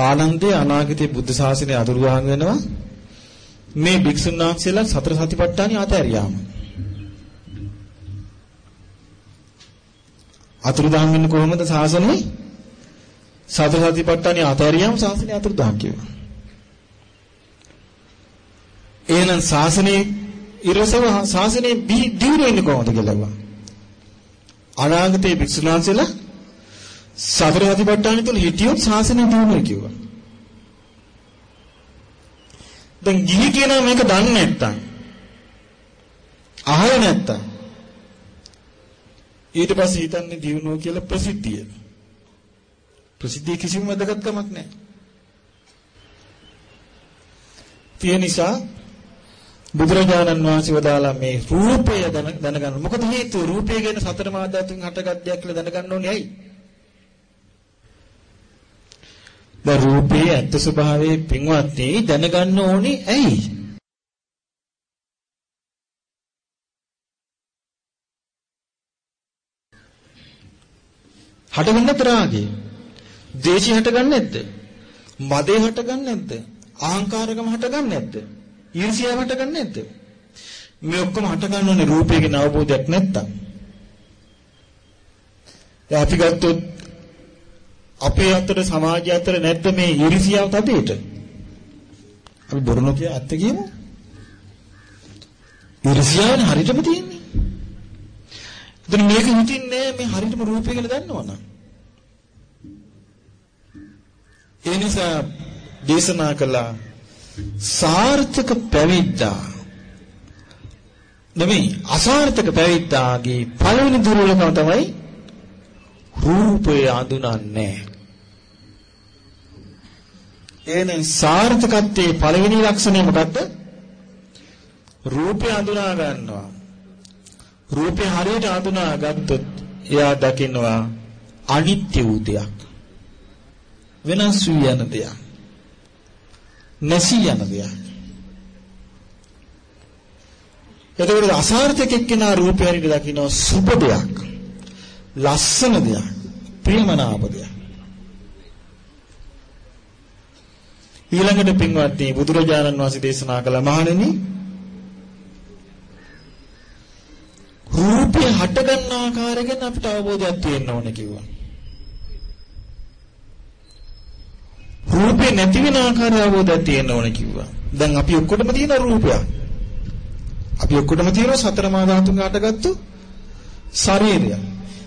ආනන්දේ අනාගතයේ බුද්ධ ශාසනය අතුරුදහන් වෙනවා මේ භික්ෂුන් වහන්සේලා සතර සතිපට්ඨානෙ අතහැරියාම. අතුරුදහන් වෙන්නේ කොහොමද ශාසනය? සතර සතිපට්ඨානෙ අතහැරියාම ශාසනය අතුරුදහන් කියනවා. එහෙනම් ශාසනයේ ඉරසව ශාසනයේ දියුණු වෙන්නේ කොහොමද කියලා. අනාගතයේ භික්ෂුණාන්සලා සතර සතිපට්ඨානෙ තුල හිටියොත් ශාසනය දියුණුවයි කිව්වා. දැන් ගිහි කියනවා මේක දන්නේ නැත්තම් අහලා නැත්තම් ඊට පස්සේ හිතන්නේ දිනුනෝ කියලා ප්‍රසිද්ධිය. ප්‍රසිද්ධිය කිසිම වැදගත්කමක් නැහැ. ඒ නිසා බුදුරජාණන් වහන්සේ වදාලා මේ රූපය දැනගන්න. මොකද හේතුව රූපය ගැන සතර මා ධාතුන් හටගත් දෙයක් කියලා දැනගන්න ඕනේ ඇයි? දැන් රූපේ ඇත්ත ස්වභාවයේ පින්වත්නි දැනගන්න ඕනේ ඇයි? හටගන්නේ නැද්ද රාගය? ද්වේෂය හටගන්නේ නැද්ද? මදේ හටගන්නේ නැද්ද? අහංකාරකම හටගන්නේ නැද්ද? ඊර්ෂ්‍යාව හටගන්නේ නැද්ද? මේ ඔක්කොම හටගන්නෝනේ රූපේ ගැන අවබෝධයක් නැත්තම්. දැන් අපි ගත්තොත් අපේ අතර සමාජය අතර නැද්ද මේ ඊර්ෂ්‍යාව තදේට? අපි බොරු නොකිය ඇත්ත කියමු. ඊර්ෂ්‍යාවනේ හරියටම තියෙන්නේ. එතන මේක හිතින්නේ මේ හරියටම රූපය ගැන දන්නවනම්. ඒ නිසා දේශනා කළා සාර්ථක පැවිද්දා නෙමෙයි අසාර්ථක පැවිද්දාගේ පළවෙනි දුර්වලකම තමයි රූපය අඳුනන්නේ. එනේ සාර්ථකත්වයේ පළවෙනි ලක්ෂණය මොකද්ද? රූපය අඳුනා ගන්නවා. රූපය හරියට අඳුනා ගත්තොත් එයා දකින්නවා අනිත්‍ය වූ දෙයක්. වෙනස් වී යන දෙයක්. නැසී යන දෙයක්. එතකොට අසාර්ථක එක්කෙනා රූපය හරියට දකින්න සුබ දෙයක්. ලස්සන දෙයක්. ප්‍රියමනාප දෙයක්. ඊළඟට පින්වත්නි බුදුරජාණන් වහන්සේ දේශනා කළ මහණෙනි රූපය හටගන්න ආකාරය ගැන අපිට අවබෝධයක් තියෙන්න ඕනේ කිව්වා. රූපේ නැති වෙන ආකාරය අවබෝධයක් තියෙන්න ඕනේ කිව්වා. දැන් අපි ඔක්කොටම තියෙන රූපයක්. අපි ඔක්කොටම තියෙන සතර මා ධාතුන් හටගත්තු ශරීරය.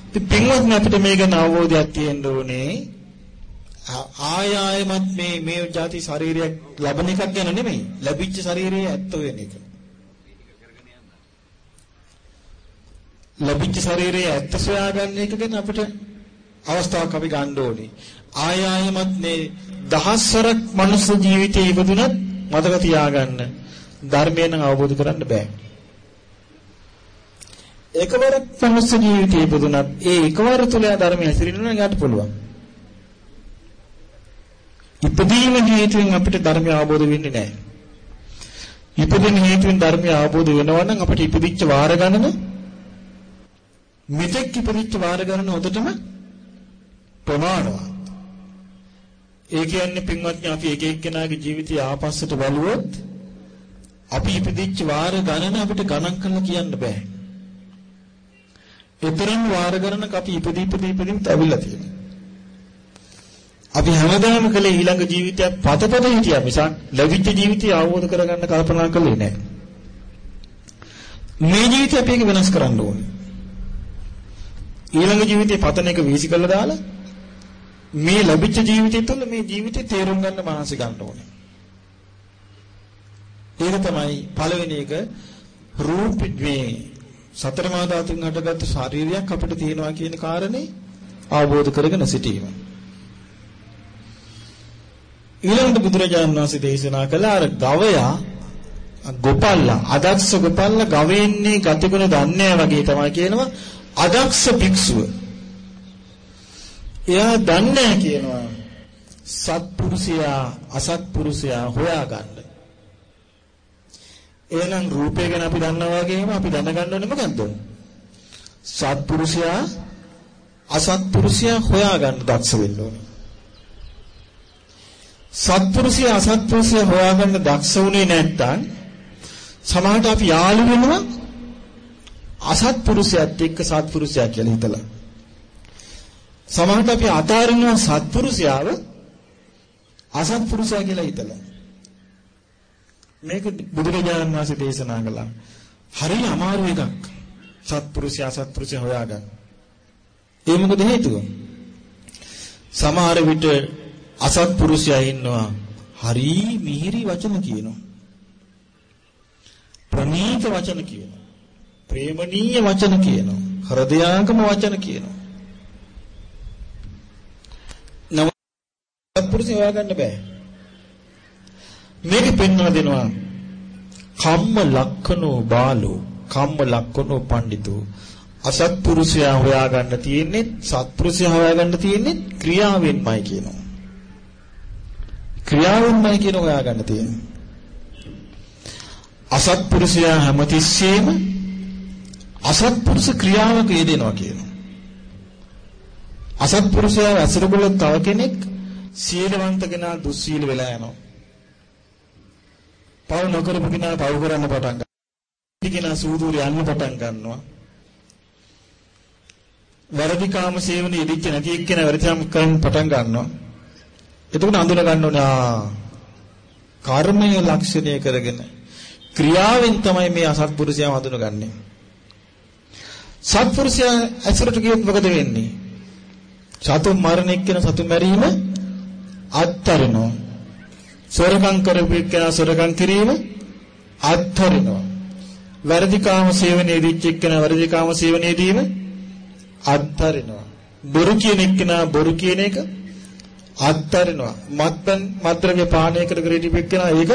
ඉතින් පින්වත්නි අපිට මේ ගැන අවබෝධයක් තියෙන්න ඕනේ. ආය ආයමත් මේ මේ જાති ශරීරයක් ලබන එකක් ගැන නෙමෙයි. ලැබිච්ච ශරීරයේ ඇත්ත වෙන එක. ලැබිච්ච ශරීරයේ ඇත්ත සොයාගන්න එක ගැන අපිට අවස්ථාවක් අපි ගන්න ඕනේ. ආය ආයමත් මේ දහස්වරක් මනුස්ස ජීවිතේ ඉපදුනත් මතක තියාගන්න ධර්මය නම් අවබෝධ කරන්න බෑ. එකවරක් මනුස්ස ජීවිතේ ඉපදුනත් ඒ එකවර තුල ධර්මය හැසිරෙන්න යාට පුළුවන්. ඉපදීම හේතුවෙන් අපිට ධර්මය අවබෝධ වෙන්නේ නැහැ. ඉපදීම හේතුවෙන් ධර්මය අවබෝධ වෙනවා නම් අපිට ඉපදිච්ච වාර ගණන මෙතෙක් ඉපදිච්ච වාර ගණන හොදටම ප්‍රමාණවත්. ඒ කියන්නේ පින්වත්නි අපි එක එක්කෙනාගේ ජීවිතය ආපස්සට බලුවොත් අපි ඉපදිච්ච වාර ගණන අපිට ගණන් කරලා කියන්න බෑ. ඒතරම් වාර ගණනක අපි ඉපදී ඉපදී ඉපදීම තැවිලා තියෙනවා. අපි හැමදාම කලේ ඊළඟ ජීවිතයක් පතපත හිටියා මිසක් ලැබිච්ච ජීවිතය අවබෝධ කරගන්න කල්පනා කළේ නැහැ. මේ ජීවිතය අපි එක වෙනස් කරන්න ඕනේ. ඊළඟ ජීවිතේ පතන එක වීසි කළා දාලා මේ ලැබිච්ච ජීවිතය තුළ මේ ජීවිතේ තේරුම් ගන්න මහන්සි ගන්න ඕනේ. ඒක තමයි පළවෙනි එක රූප මේ සතර මා ධාතුන් හටගත්තු ශරීරයක් අපිට තියෙනවා කියන කාරණේ අවබෝධ කරගෙන සිටීම. ඊළඟට බුදුරජාණන් වහන්සේ දේශනා කළ අර ගවයා ගොපල්ලා අදක්ෂ ගොපල්ලා ගවෙන්නේ ගතිගුණ දන්නේ වගේ තමයි කියනවා අදක්ෂ භික්ෂුව එයා දන්නේ කියනවා සත්පුරුෂයා අසත්පුරුෂයා හොයාගන්න. එහෙනම් රූපය ගැන අපි දන්නා වගේම අපි දැනගන්න ඕනේ මොකද්ද? සත්පුරුෂයා අසත්පුරුෂයා හොයාගන්න දක්ෂ වෙන්න ඕනේ. සත්පුරුෂයා අසත්පුරුෂයා හොයාගන්න දක්ෂ වුණේ නැත්නම් සමහරට අපි යාළු වෙනවා අසත්පුරුෂයාත් එක්ක සත්පුරුෂයා කියලා හිතලා. සමහරට අපි අතාරිනවා සත්පුරුෂයාව අසත්පුරුෂයා කියලා හිතලා. මේක බුදුරජාණන් වහන්සේ දේශනා කළා. හරි අමාරු එකක්. සත්පුරුෂයා අසත්පුරුෂයා හොයාගන්න. ඒ මොකද හේතුව? සමහර විට අසත්පුරුෂයා ඉන්නවා හරි මිහිරි වචන කියනවා. ප්‍රණීත වචන කියනවා. ප්‍රේමණීය වචන කියනවා. හෘදයාගම වචන කියනවා. පුරුෂය හොයාගන්න බෑ. මේක පෙන්වලා දෙනවා. කම්ම ලක්කනෝ බාලෝ කම්ම ලක්කනෝ පඬිතු අසත්පුරුෂයා හොයාගන්න තියෙන්නේ සත්පුරුෂයා හොයාගන්න තියෙන්නේ ක්‍රියාවෙන්මයි කියනවා. ක්‍රියාවෙන්මයි කියන හොයාගන්න තියෙන්නේ. අසත්පුරුෂයා හැමතිස්සෙම අසත්පුරුෂ ක්‍රියාවක යෙදෙනවා කියනවා. අසත්පුරුෂයා ඇසුරුගල තව කෙනෙක් සීලවන්ත කෙනා දුස්සීල වෙලා යනවා. පව නොකරපු කෙනා පව කරන්න පටන් ගන්නවා. කෙනා සූදුර යන්න පටන් ගන්නවා. වැරදි කාම සේවනයේ ඉදිච්ච නැති එක්කෙනා වැරදිම කරන්න පටන් ගන්නවා. එතකොට අඳුන ගන්න ඕනේ ආ කර්මයේ ලක්ෂණය කරගෙන ක්‍රියාවෙන් තමයි මේ අසත්පුරුෂයා හඳුනගන්නේ. සත්පුරුෂයා ඇසුරට ගියොත් මොකද වෙන්නේ? සතුන් මරණ එක්කන සතුන් මැරීම අත්තරිනවා. සොරකම් කරපු එක්කන සොරකම් කිරීම අත්තරිනවා. වැරදි කාම සේවනයේ දිච්ච එක්කන වැරදි කාම සේවනයේදීම අත්තරිනවා. බොරු කියන එක්කන බොරු කියන එක අත්තරිනවා. මත්පැන් මත්ද්‍රව්‍ය පානය කර කර ඉඳිපු එක්කන ඒක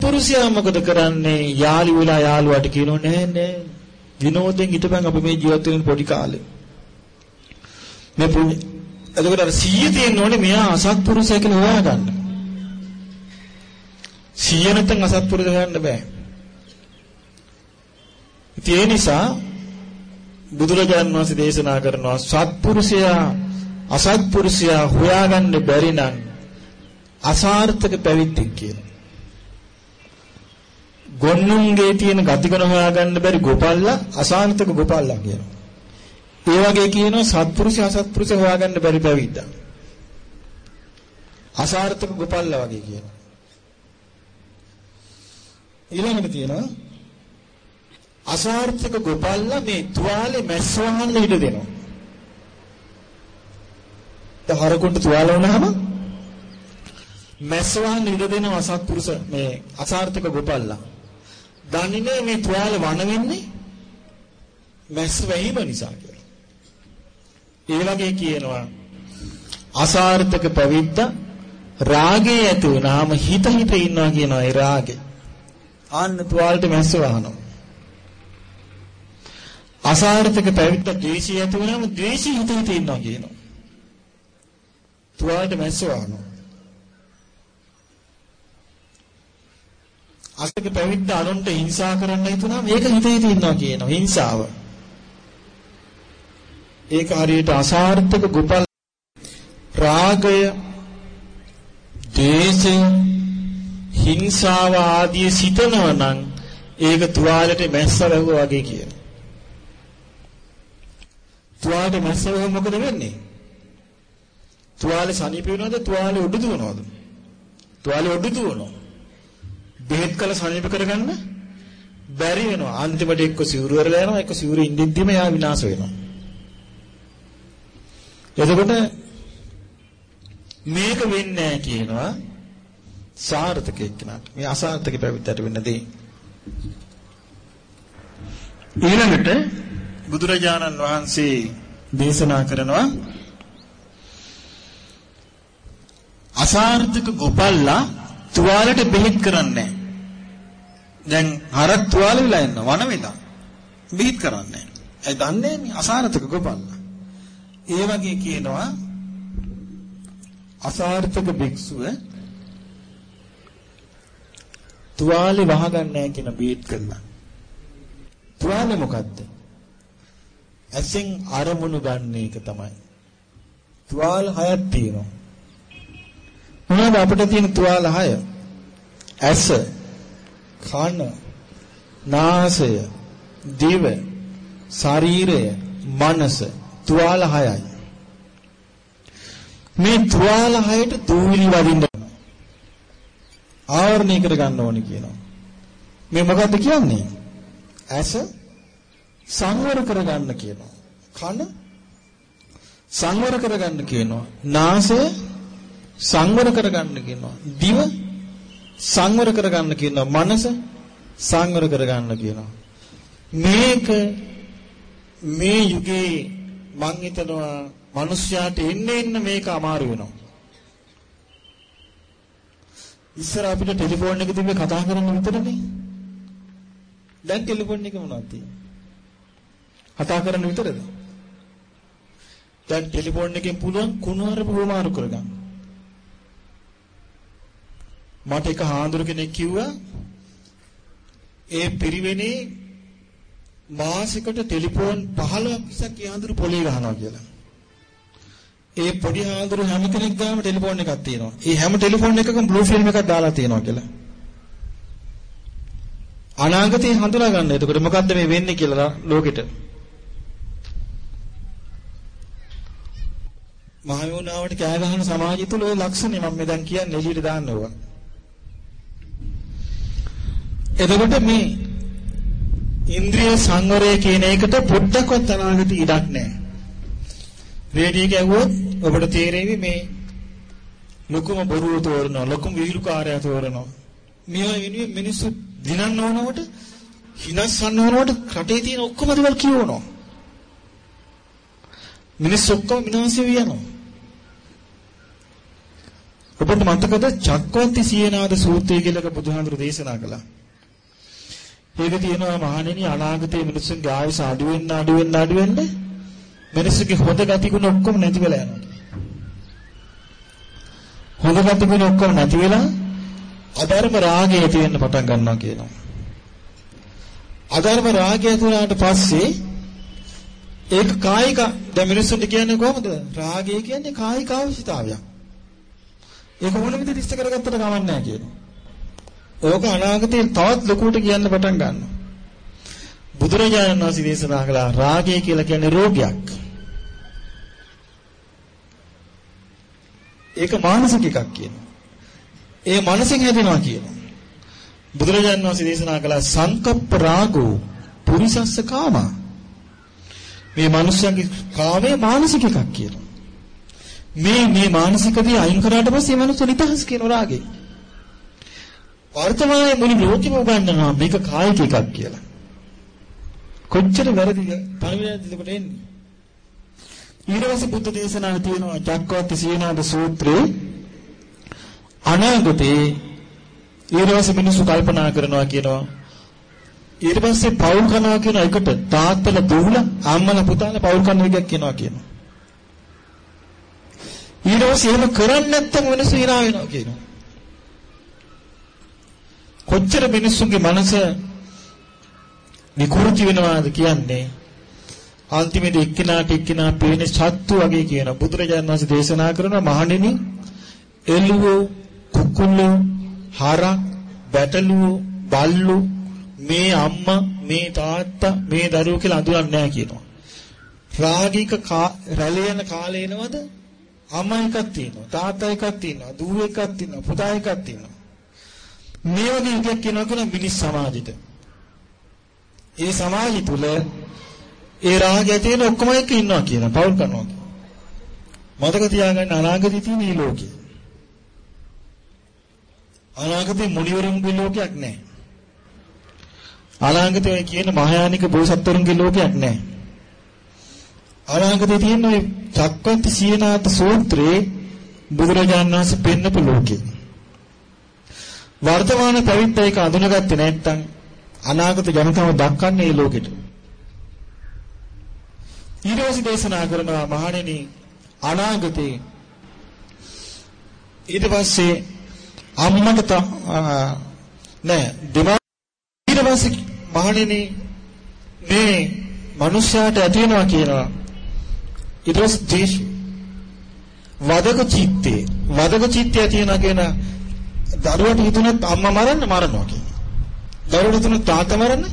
පුරුෂයා මොකද කරන්නේ? යාළි වෙලා යාළුවාට කියනෝ නෑ නෑ. විනෝදෙන් හිටපන් අපි මේ ජීවත් වෙන පොඩි කාලේ. මේ පුණ්‍ය එතකොට අර 100 තියෙන්න ඕනේ මෙයා අසත්පුරුෂය කියලා හොයාගන්න. 100 නැත්නම් අසත්පුරුෂය හොයන්න බෑ. ඒ නිසා බුදුරජාණන් වහන්සේ දේශනා කරනවා සත්පුරුෂයා අසත්පුරුෂයා හොයාගන්න බැරි නම් අසාර්ථක පැවිද්දෙක් කියලා. ගොන්නුන්ගේ තියෙන ගතිගුණ හොයාගන්න බැරි ගෝපල්ලා අසාර්ථක ගෝපල්ලා කියනවා. ඒ වගේ කියනවා සත්පුරුෂ අසත්පුරුෂ හොයාගන්න බැරි පැවිද්දා. අසාර්ථක ගෝපල්ලා වගේ කියනවා. ඊළඟට තියෙනවා අසාර්ථක ගෝපල්ලා මේ තුවාලේ මැස්ස වහන්න ඉඩ දෙනවා. දැන් හරකුන්ට තුවාල වුණාම මැස්ස වහන්න ඉඩ දෙනවා අසත්පුරුෂ මේ අසාර්ථක ගෝපල්ලා. දන්නේ මේ තුවාල වණ වෙන්නේ මැස්ස වැහිම නිසා කියලා. ඒ වගේ කියනවා අසාර්ථක පැවිද්ද රාගේ ඇති වුණාම හිත හිත ඉන්නවා කියනවා ඒ රාගේ. ආන්න තුවාලට මැස්ස වහනවා. අසාර්ථක පැවිද්ද ද්වේෂය ඇති වුණාම ද්වේෂය හිත හිත ඉන්නවා කියනවා. තුවාලට මැස්ස වහනවා. අසක පැවිද්ද අනුන්ට හිංසා කරන්න හිතුනම මේක හිතේ තියෙනවා කියනවා හිංසාව. ඒක හරියට අසාර්ථක ගොපල් රාගය, දේශය, හිංසාව ආදී සිතනවා නම් ඒක තුවාලෙට මැස්ස වැහුවා වගේ කියන. තුවාලෙට මැස්ස වැහුවම මොකද වෙන්නේ? තුවාලේ සනීප වෙනවද? තුවාලේ උඩු දුවනවද? තුවාලේ උඩු දුවනවා. බෙහෙත් කළ සනීප කරගන්න බැරි වෙනවා. අන්තිමට එක්ක සිවුරු වරලා යනවා, එක්ක සිවුරු ඉඳිද්දිම එයා විනාශ වෙනවා. එතකොට මේක වෙන්නේ නැහැ කියනවා සාර්ථක එක්කනට. මේ අසාර්ථක පැවිද්දට වෙන්න දෙයි. ඊළඟට බුදුරජාණන් වහන්සේ දේශනා කරනවා අසාර්ථක ගොපල්ලා තුවාලෙට බෙහෙත් කරන්නේ දැන් හරක් තුවාල වෙලා ඉන්න වන වෙලා. බෙහෙත් කරන්නේ ඒ දන්නේ? මේ අසාර්ථක ගොපල්ලා. ඒ වගේ කියනවා අසාර්ථක භික්ෂුව තුවාලේ වහගන්නේ නැහැ කියන බීට් කරලා. තුවාලේ මොකද්ද? ඇසෙන් අරමුණු ගන්න එක තමයි. තුවාල හයක් තියෙනවා. මොනවද අපිට තියෙන තුවාල හය? ඇස, කන, නාසය, දිව, ශරීරය, මනස තුවාල හයයි. මේ තුවාල හයට දූවිලි වදින්න ආවරණය කර ගන්න ඕනේ කියනවා. මේ මොකද්ද කියන්නේ? ඇස සංවර කරගන්න කියනවා. කන සංවර කරගන්න කියනවා. නාසය සංවර කරගන්න කියනවා. දිව සංවර කරගන්න කියනවා. මනස සංවර කරගන්න කියනවා. මේක මේ යුගයේ මං හිතනවා මිනිස්යාට එන්න එන්න මේක අමාරු වෙනවා. ඉස්සර අපිට ටෙලිෆෝන් එක තිබ්බේ කතා කරන්න විතරනේ. දැන් ටෙලිෆෝන් එක මොනවද තියෙන්නේ? කතා කරන්න විතරද? දැන් ටෙලිෆෝන් එකෙන් පුළුවන් කුණුහරුප හොමාරු කරගන්න. මට එක හාඳුරු කෙනෙක් කිව්වා ඒ පිරිවෙනේ මාසෙකට ටෙලිෆෝන් 15ක් විසක් යාඳුරු පොලේ ගහනවා කියලා. ඒ පොඩි හාඳුරු හැම කෙනෙක් ගාම ටෙලිෆෝන් එකක් තියෙනවා. ඒ හැම ටෙලිෆෝන් එකකම බ්ලූ ෆිල්ම් එකක් දාලා තියෙනවා කියලා. අනාගතේ හඳුනා ගන්න. එතකොට මොකද්ද මේ වෙන්නේ කියලා ලෝකෙට. මහමෙවුනාවට කෑ ගහන සමාජය තුල ওই ලක්ෂණේ මම දැන් කියන්නේ එළියට දාන්න ඕවා. එතකොට මේ ඉන්ද්‍රිය සංවරය කියන එකට පොඩ්ඩක්වත් අනාගත ඉඩක් නැහැ. රේඩියෝ ගැහුවොත් ඔබට තේරෙවි මේ ලොකුම බොරුව තෝරනවා ලොකුම විහිළුකාරය තෝරනවා. මේවා වෙනුවෙන් මිනිස්සු දිනන්න ඕනවට හිනස්සන්න ඕනවට රටේ තියෙන ඔක්කොම දේවල් කියවනවා. මිනිස්සු ඔක්කොම විනාශ වෙනවා. ඔබට මතකද චක්කවන්ති සීනාද සූත්‍රය කියලා බුදුහාඳුර දේශනා කළා. ඒක තියෙනවා මහණෙනි අනාගතයේ මිනිස්සුන්ගේ ආයුෂ අඩු වෙන්න අඩු වෙන්න අඩු වෙන්න මිනිස්සුගේ හොඳ ගතිගුණ ඔක්කොම නැති වෙලා යනවා. හොඳ ගතිගුණ ඔක්කොම නැති වෙලා අධර්ම රාගය ඇති වෙන්න පටන් ගන්නවා කියනවා. අධර්ම රාගය ඇති වුණාට පස්සේ ඒක කායික දැන් මිනිස්සුන්ට කියන්නේ කොහොමද? රාගය කියන්නේ කායික අවශ්‍යතාවයක්. ඒක මොන විදිහට ඉස්ත කරගත්තට කමක් නැහැ කියනවා. ඕක අනාගතේ තවත් ලොකුට කියන්න පටන් ගන්නවා. බුදුරජාණන් වහන්සේ දේශනා කළා රාගය කියලා කියන්නේ රෝගයක්. ඒක මානසික එකක් කියනවා. ඒ මනසෙන් හැදෙනවා කියනවා. බුදුරජාණන් වහන්සේ දේශනා කළා සංකප්ප රාගෝ පුරිසස්ස කාමා. මේ මිනිස්යාගේ කාමයේ මානසික එකක් කියනවා. මේ මේ මානසිකදී අයින් කරාට පස්සේ මේ මිනිස්සු නිදහස් කියන රාගේ. වර්තමානයේ මුළු ලෝකෙම උගන්වනවා මේක කායික එකක් කියලා. කොච්චර වැරදිද පරිවිදයක්ද එතකොට එන්නේ. ඊළඟ බුද්ධ දේශනාවේ තියෙනවා චක්කවර්ති සීනාද සූත්‍රයේ අනාගතේ ඊළඟ මිනිස්සු කල්පනා කරනවා කියනවා ඊට පස්සේ පවුල් කරනවා කියන එකට තාත්තලා දුවලා අම්මලා පුතාලා පවුල් කරන එකක් කියනවා කියනවා. ඊට පස්සේ එහෙම කරන්නේ නැත්නම් වෙනස හිනා වෙනවා කියනවා. කොච්චර මිනිස්සුන්ගේ මනස විකෘති වෙනවාද කියන්නේ අන්තිමේදී එක්කිනාට එක්කිනා පේන සත්තු වගේ කියන බුදුරජාණන් වහන්සේ දේශනා කරන මහණෙනි එළුවෝ කුකුල්ලෝ හරක් බැටළුවෝ බල්ලෝ මේ අම්මා මේ තාත්තා මේ දරුවෝ කියලා අඳුරන්නේ නැහැ කියනවා. රාගික රැළේන කාලේ එනවද? අම්මා එකක් තියෙනවා. තාත්තා එකක් තියෙනවා. දූ එකක් තියෙනවා. පුතා එකක් තියෙනවා. මේ වගේ එකක් කියනවා කියන මිනිස් සමාජෙට. ඒ සමාජය තුල ඒ රාගය තියෙන ඔක්කොම එක ඉන්නවා කියන පවුල් කරනවා කියන. මතක තියාගන්න අනාගතේ තියෙන මේ ලෝකේ. අනාගතේ මුනිවරුන්ගේ ලෝකයක් නැහැ. අනාගතේ කියන මහායානික බෝසත්වරුන්ගේ ලෝකයක් නැහැ. අනාගතේ තියෙන ওই චක්කන්ති සීනාත සූත්‍රයේ බුදුරජාණන් වහන්සේ පෙන්නපු ලෝකේ. වර්තමාන පැවිද්ද ඒක අඳුනගත්තේ නැත්නම් අනාගත ජනතාව දක්කන්නේ මේ ලෝකෙට. ඊට දේශනා කරනවා මහණෙනි අනාගතේ ඊට පස්සේ අම්මට නෑ දෙමා ඊට පස්සේ මහණෙනි මේ මනුෂ්‍යයාට ඇති වෙනවා කියනවා ඊට පස්සේ දේශ වදක චිත්තේ වදක චිත්තය ඇති වෙනවා කියන දරුවට හිතුනොත් අම්මා මරන්න මරනවා කියනවා. දරුවට හිතුනොත් තාත්තා මරන්න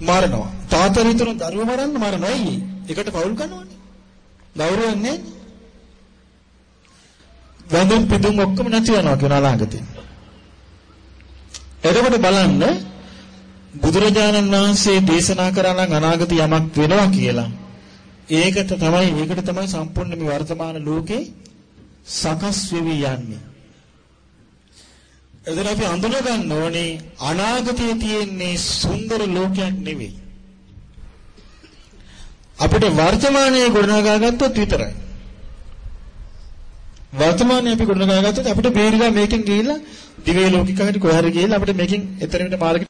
මරනවා. තාත්තා හිතුනොත් දරුවා මරන්න මරනවා. ඇයි? එකට පවුල් කරනවනේ. දරුවක් නැහැ. වඳුන් පිටුම් ඔක්කොම නැති වෙනවා කියන අනාගතේ. එතකොට බලන්න බුදුරජාණන් වහන්සේ දේශනා කරා නම් අනාගත යමක් වෙනවා කියලා. ඒකට තමයි ඒකට තමයි සම්පූර්ණ මේ වර්තමාන ලෝකේ සකස් වෙවි යන්නේ. එතන අපි අඳුන ගන්න ඕනේ අනාගතයේ තියෙන්නේ සුන්දර ලෝකයක් නෙවෙයි. අපිට වර්තමානයේ ගොඩනගා ගත්තොත් විතරයි. වර්තමානයේ අපි ගොඩනගා ගත්තොත් අපිට බේරිලා මේකෙන් ගිහිල්ලා දිවේ ලෝකිකකට කොහරි ගිහිල්ලා අපිට මේකෙන් එතනට මාර්ග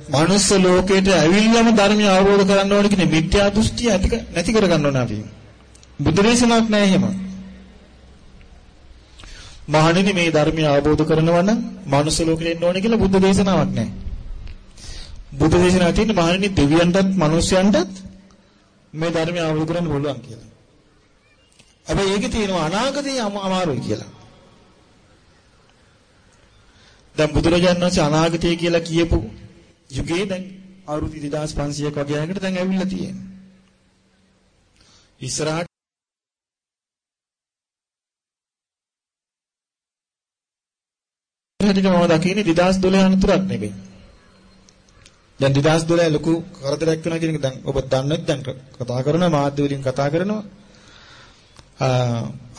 මනුස්ස ලෝකයට ඇවිල්ලාම ධර්මය අවබෝධ කරගන්න ඕන කියන මිත්‍යා දෘෂ්ටිය ඇති නැති කරගන්න ඕන අපි. බුද්ධ දේශනාවක් නැහැ එහෙම. මහණෙනි මේ ධර්මය අවබෝධ කරනවා නම් මනුස්ස ලෝකෙට එන්න ඕනේ කියලා බුද්ධ දේශනාවක් නැහැ. බුද්ධ දේශනාව තියෙන්නේ මහණෙනි දෙවියන්ටත් මිනිස්යන්ටත් මේ ධර්මය අවබෝධ කරගන්න පුළුවන් කියලා. හැබැයි ඒකේ තියෙනවා අනාගතේ අමාරුයි කියලා. දැන් බුදුරජාණන් වහන්සේ අනාගතය කියලා කියපු යුගයේ දැන් අවුරුදු 2500ක් වගේ යනකට දැන් ඇවිල්ලා තියෙනවා. ඉස්සරහට හැටියට මම දකින්නේ 2012 අනතුරක් නෙවෙයි. දැන් 2012 ලොකු කරදරයක් වෙනවා කියන එක දැන් ඔබ දන්නේ දැන් කතා කරනවා මාධ්‍ය වලින් කතා කරනවා.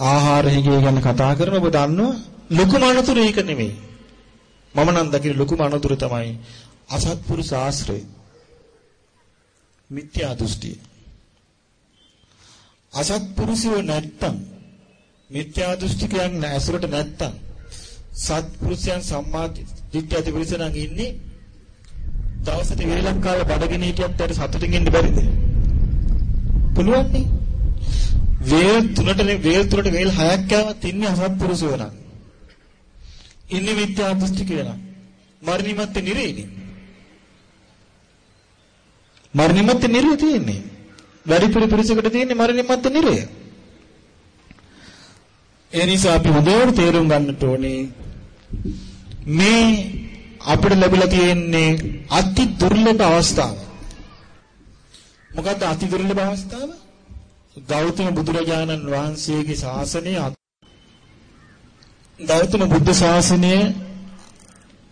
ආහාර හිගේ ගැන කතා කරනවා ඔබ දන්නවා ලොකුම අනතුර ඒක නෙවෙයි. මම නම් දකින්නේ ලොකුම අනතුර තමයි අසත්පුරුෂ ආශ්‍රය. මිත්‍යා දෘෂ්ටිය. අසත්පුරුෂයෝ නැත්තම් මිත්‍යා දෘෂ්ටිකයන් ඇසුරට නැත්තම් සත්පුරුෂයන් සම්මා දිට්ඨිය ඇති පිරිසනම් ඉන්නේ දවසට වේලංකාවේ බඩගෙන හිටියත් ඇයට සතුටින් ඉන්න බැරිද? පුළුවන් නේ. වේල් තුනට වේල් තුනට වේල් හයක් කෑවත් ඉන්නේ අසත්පුරුෂයෝ නම්. ඉන්නේ මිත්‍යා දෘෂ්ටිකයෝ නම්. මරණිමත් නිරේනේ. මරණිමත් නිරේ තියෙන්නේ. වැඩි පිරිසකට තියෙන්නේ මරණිමත් නිරේ. ඒ නිසා අපි හොඳට තේරුම් ගන්නට ඕනේ මේ අපිට ලැබිලා තියෙන්නේ අති දුර්ලභ අවස්ථාව. මොකද්ද අති දුර්ලභ අවස්ථාව? ගෞතම බුදුරජාණන් වහන්සේගේ ශාසනය ගෞතම බුද්ධ ශාසනය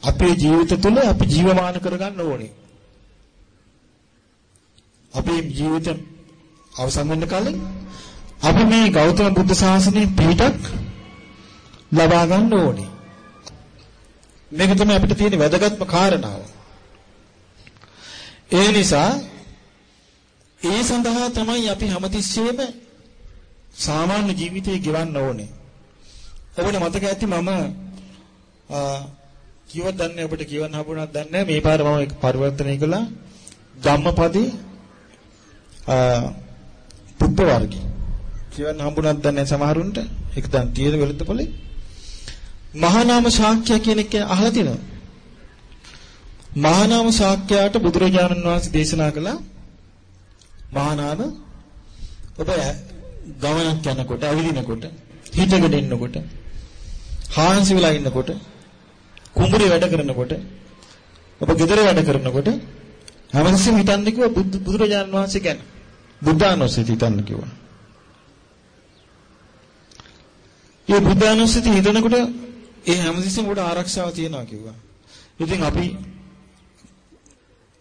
අපේ ජීවිත තුළ අපි ජීවමාන කරගන්න ඕනේ. අපේ ජීවිත අවසන් වෙන්න කලින් අපි මේ ගෞතම බුද්ධ ශාසනයේ පිටක් ලබා ගන්න ඕනේ. මේක තමයි අපිට තියෙන වැදගත්ම කාරණාව. ඒ නිසා ඒ සඳහා තමයි අපි හැමතිස්සෙම සාමාන්‍ය ජීවිතය ගෙවන්න ඕනේ. ඔබට මතක ඇති මම කිව්වත් දන්නේ ඔබට කියවන්න හම්බුණාද දන්නේ මේ පාර මම පරිවර්තනය කළා ධම්මපදේ පුප්ප වර්ගය. කියවන්න හම්බුණාද දන්නේ සමහරුන්ට? ඒක දැන් තියෙන වෙලද පොලේ. මහානාම ශාක්‍ය කියන එක අහලා තියෙනවද? මහානාම ශාක්‍යයට බුදුරජාණන් වහන්සේ දේශනා කළා මහානාම ඔබ ගමනක් යනකොට ඇවිදිනකොට හිටගෙන ඉන්නකොට හාන්සි වෙලා ඉන්නකොට කුඹුරේ වැඩ කරනකොට ඔබ ගෙදර වැඩ කරනකොට හැමතිස්සෙම හිතන්නේ කිව්වා බුදුරජාණන් වහන්සේ ගැන බුද්ධානුස්සති හිතන්න කිව්වා. ඒ බුද්ධානුස්සති හිතනකොට ඒ හැමතිස්සෙම උඩ ආරක්ෂාව තියනවා කිව්වා. ඉතින් අපි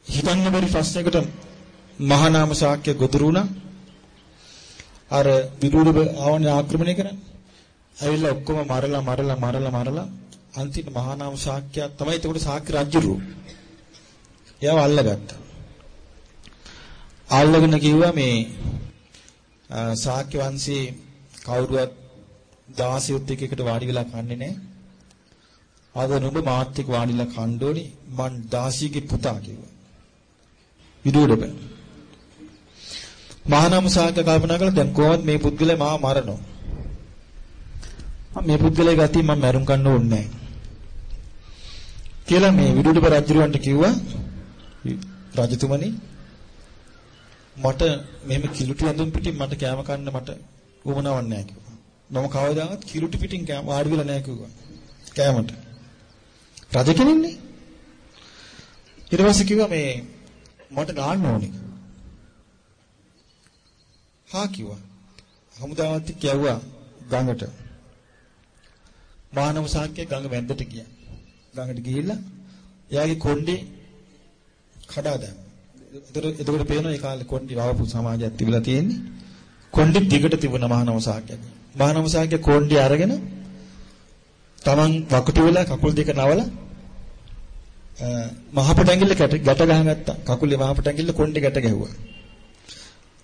හිතන්න බැරි ප්‍රශ්නයකට මහානාම ශාක්‍ය ගොදුරු වුණා. අර විදුරුඩ ආවනේ ආක්‍රමණය කරන්නේ. ඇවිල්ලා ඔක්කොම මරලා මරලා මරලා මරලා අන්තිම මහානාම ශාක්‍ය තමයි එතකොට ශාක්‍ය රජුරු. එයාව අල්ලගත්තා. අල්ලගෙන කිව්වා මේ ශාක්‍ය වංශේ කවුරුවත් 16 එක්ක එකට වාඩි වෙලා කන්නේ නැහැ. ආද නුඹ මාත් එක්ක වාඩිලා කන්න ඕනේ. මං 16 ගේ පුතා කිව්වා. විදුරට බෑ. මහානාම ශාක්‍ය කල්පනා කළා දැන් කොහොමද මේ පුද්ගලයා මාව මරනවා. මම මේ පුද්ගලයා ගතිය මම මරුම් කන්න ඕනේ නැහැ. කියලා මේ විදුරට රජුරවන්ට කිව්වා රජතුමනි මට මෙහෙම කිලුටි ඇඳුම් පිටින් මට කෑම කන්න මට උවමනාවක් නැහැ කිව්වා. මම කවදාවත් කිලුටි පිටින් කෑම වාඩි වෙලා නැහැ කිව්වා. කෑමට. රජ කෙනෙක්නේ. ඊට පස්සේ කිව්වා මේ මට ගන්න ඕනේ. හා කිව්වා. හමුදාවත් කියවුවා ගඟට. මානව සාක්‍ය ගඟ වැන්දට ගියා. ගඟට ගිහිල්ලා එයාගේ කොණ්ඩේ කඩා දැම්මා. ඒතර එතකොට පේනවා ඒ කාලේ කොණ්ඩි වවපු සමාජයක් තිබිලා තියෙන්නේ. කොණ්ඩි දිගට තිබුණ මහානව සාක්‍යය. මහානව සාක්‍ය කොණ්ඩි අරගෙන Taman වකුටු වෙලා කකුල් දෙක නවලා මහපට ඇඟිල්ල ගැට ගැට ගහගත්තා. කකුලේ මහපට ඇඟිල්ල කොණ්ඩේ ගැට ගැහුවා.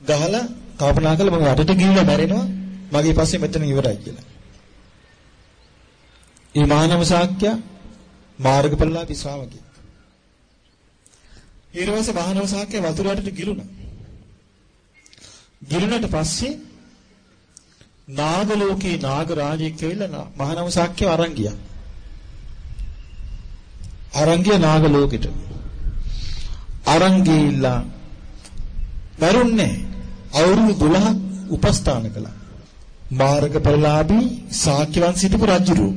ගහලා කල්පනා කළා මම වටට ගිහිල්ලා මැරෙනවා. මගේ පස්සේ මෙතන ඉවරයි කියලා. මේ මහානම ශාක්‍ය මාර්ගඵලලාභී ශ්‍රාවකයෙක්. ඊට පස්සේ මහානම ශාක්‍ය වතුර යටට ගිලුණා. ගිලුණට පස්සේ නාග ලෝකේ නාග රාජයෙක් ඇවිල්ලා මහානම ශාක්‍ය අරන් ගියා. අරන් ගිය නාග ලෝකෙට. අරන් ගිහිල්ලා මරුන්නේ අවුරුදු 12ක් උපස්ථාන කළා. මාර්ගඵලලාභී ශාක්‍ය වංශිතපු රජුරු.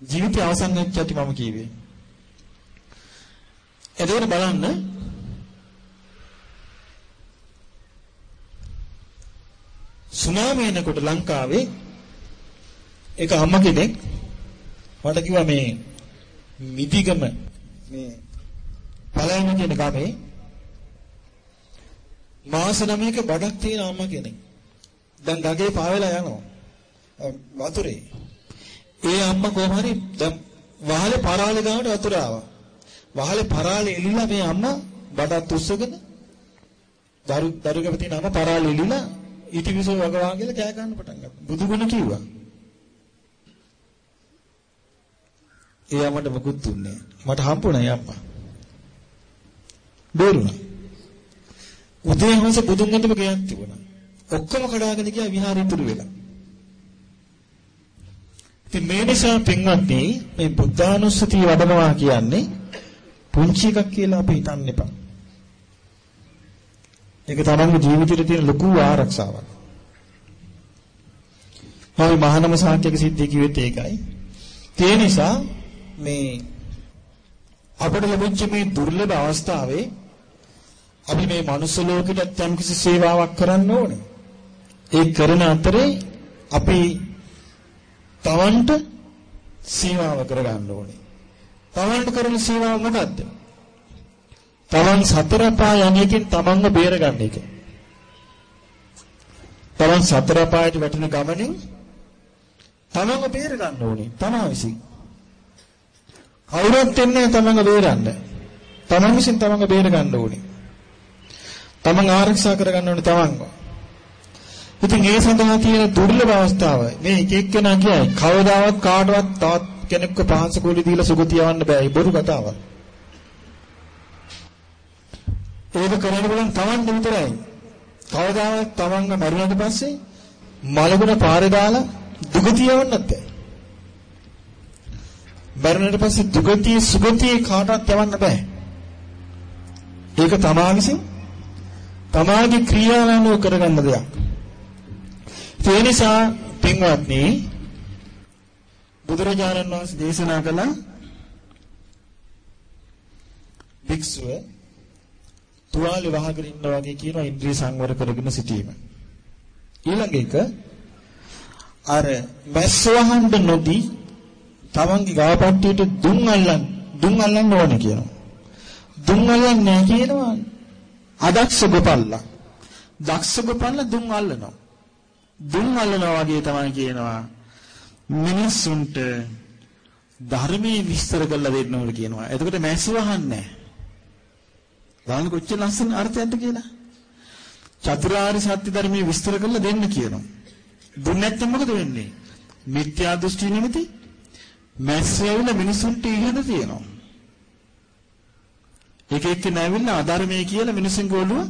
ජීවිතය අවසන් වෙච්ච ඇති මම කියවේ. එතකොට බලන්න සුනාමි එනකොට ලංකාවේ එක අම්ම කෙනෙක් මට කිව්වා මේ මිදිගම මේ පළයම කියන ගමේ මාස 9ක බඩක් තියෙන අම්මා කෙනෙක්. දැන් ගගේ පාවෙලා යනවා. වතුරේ. ඒ අම්මා කොහොම හරි දැන් වහලේ පරාලේ ගාවට වතුර ආවා. වහලේ පරාලේ එලිලා මේ අම්මා බඩත් උස්සගෙන දරු දරුගම තියෙන අම්මා පරාලේ එලිලා ඊටිවිසෝ වගවා කියලා කෑ ගන්න පටන් ගත්තා. බුදුගුණ කිව්වා. ඒ අම්මට මොකුත් දුන්නේ මට හම්බුණා යම්මා. බේරුණා. උදේ හවස බුදුන් වහන්සේම ගියක් තිබුණා. ඔක්කොම කඩාගෙන ගියා විහාරෙ ඉතුරු වෙලා. ඉතින් මේ නිසා පින්වත්නි මේ බුද්ධානුස්සතිය වඩනවා කියන්නේ පුංචි එකක් කියලා අපි හිතන්න එපා. ඒක තමන්ගේ ජීවිතේට තියෙන ලොකු ආරක්ෂාවක්. මම මහානම සාහිත්‍යක සිද්ධිය කිව්වෙත් ඒකයි. ඒ නිසා මේ අපිට ලැබිච්ච මේ දුර්ලභ අවස්ථාවේ අපි මේ මනුස්ස ලෝකෙට යම්කිසි සේවාවක් කරන්න ඕනේ. ඒ කරන අතරේ අපි තවන්ට සේවාව කරගන්න ඕනේ. තවන්ට කරන සේවාව මොකද්ද? තවන් සතර පා යන්නේකින් තමන්ව බේරගන්න එක. තවන් සතර පායට වැටෙන ගමනින් තමන්ව බේරගන්න ඕනේ. තමා විසින්. කවුරුත් එන්නේ තමන්ව බේරන්න. තමන් විසින් තමන්ව බේරගන්න ඕනේ. තමන් ආරක්ෂා කරගන්න ඕනේ තමන්ව. ඉතින් ඒ සඳහා තියෙන දුර්ලභ අවස්ථාව මේ එක එක්කෙනා කියයි කවදාවත් කාටවත් තවත් කෙනෙක්ව පහස කුලි දීලා සුගතිය යවන්න බෑ. බොරු කතාවක්. ඒක කරන්න බලන් තමන් විතරයි. කවදාවත් තමන්ව මරුණාට පස්සේ මලගුණ පාරේ දාලා දුගතිය යවන්නත් බෑ. මරණයට පස්සේ දුගතිය සුගතිය කාටවත් යවන්න බෑ. ඒක තමා විසින් තමාගේ ක්‍රියාවලිය කරගන්න දෙයක්. ඒ නිසා පින්වත්නි බුදුරජාණන් වහන්සේ දේශනා කළ භික්ෂුව තුවාලේ වහගෙන ඉන්නා වගේ කියනවා ඉන්ද්‍රිය සංවර කරගෙන සිටීම. ඊළඟ එක අර මැස්ස වහන්න නොදී තමන්ගේ ගාපට්ටියට දුම් අල්ලන් දුම් අල්ලන්න ඕනේ කියනවා. දුම් අල්ලන්නේ නැහැ කියනවා. අදක්ෂ ගොපල්ලා. දක්ෂ ගොපල්ලා දුම් අල්ලනවා. දුම් අල්ලනවා වගේ තමයි කියනවා. මිනිස්සුන්ට ධර්මයේ විස්තර කරලා දෙන්න ඕනේ කියනවා. එතකොට මැස්සු වහන්නේ නැහැ. කොච්චර ලස්සන අර්ථයක්ද කියලා. චතුරාර්ය සත්‍ය ධර්මයේ විස්තර කරලා දෙන්න කියනවා. දුන්නේ නැත්නම් මොකද වෙන්නේ? මිත්‍යා දෘෂ්ටි නිමිති මැස්සෝ ඇවිල්ලා මිනිසුන්ට ඉහළ තියෙනවා. එක එක්කෙනා ඇවිල්ලා අධර්මයේ කියලා මිනිසුන්ගේ ඔළුව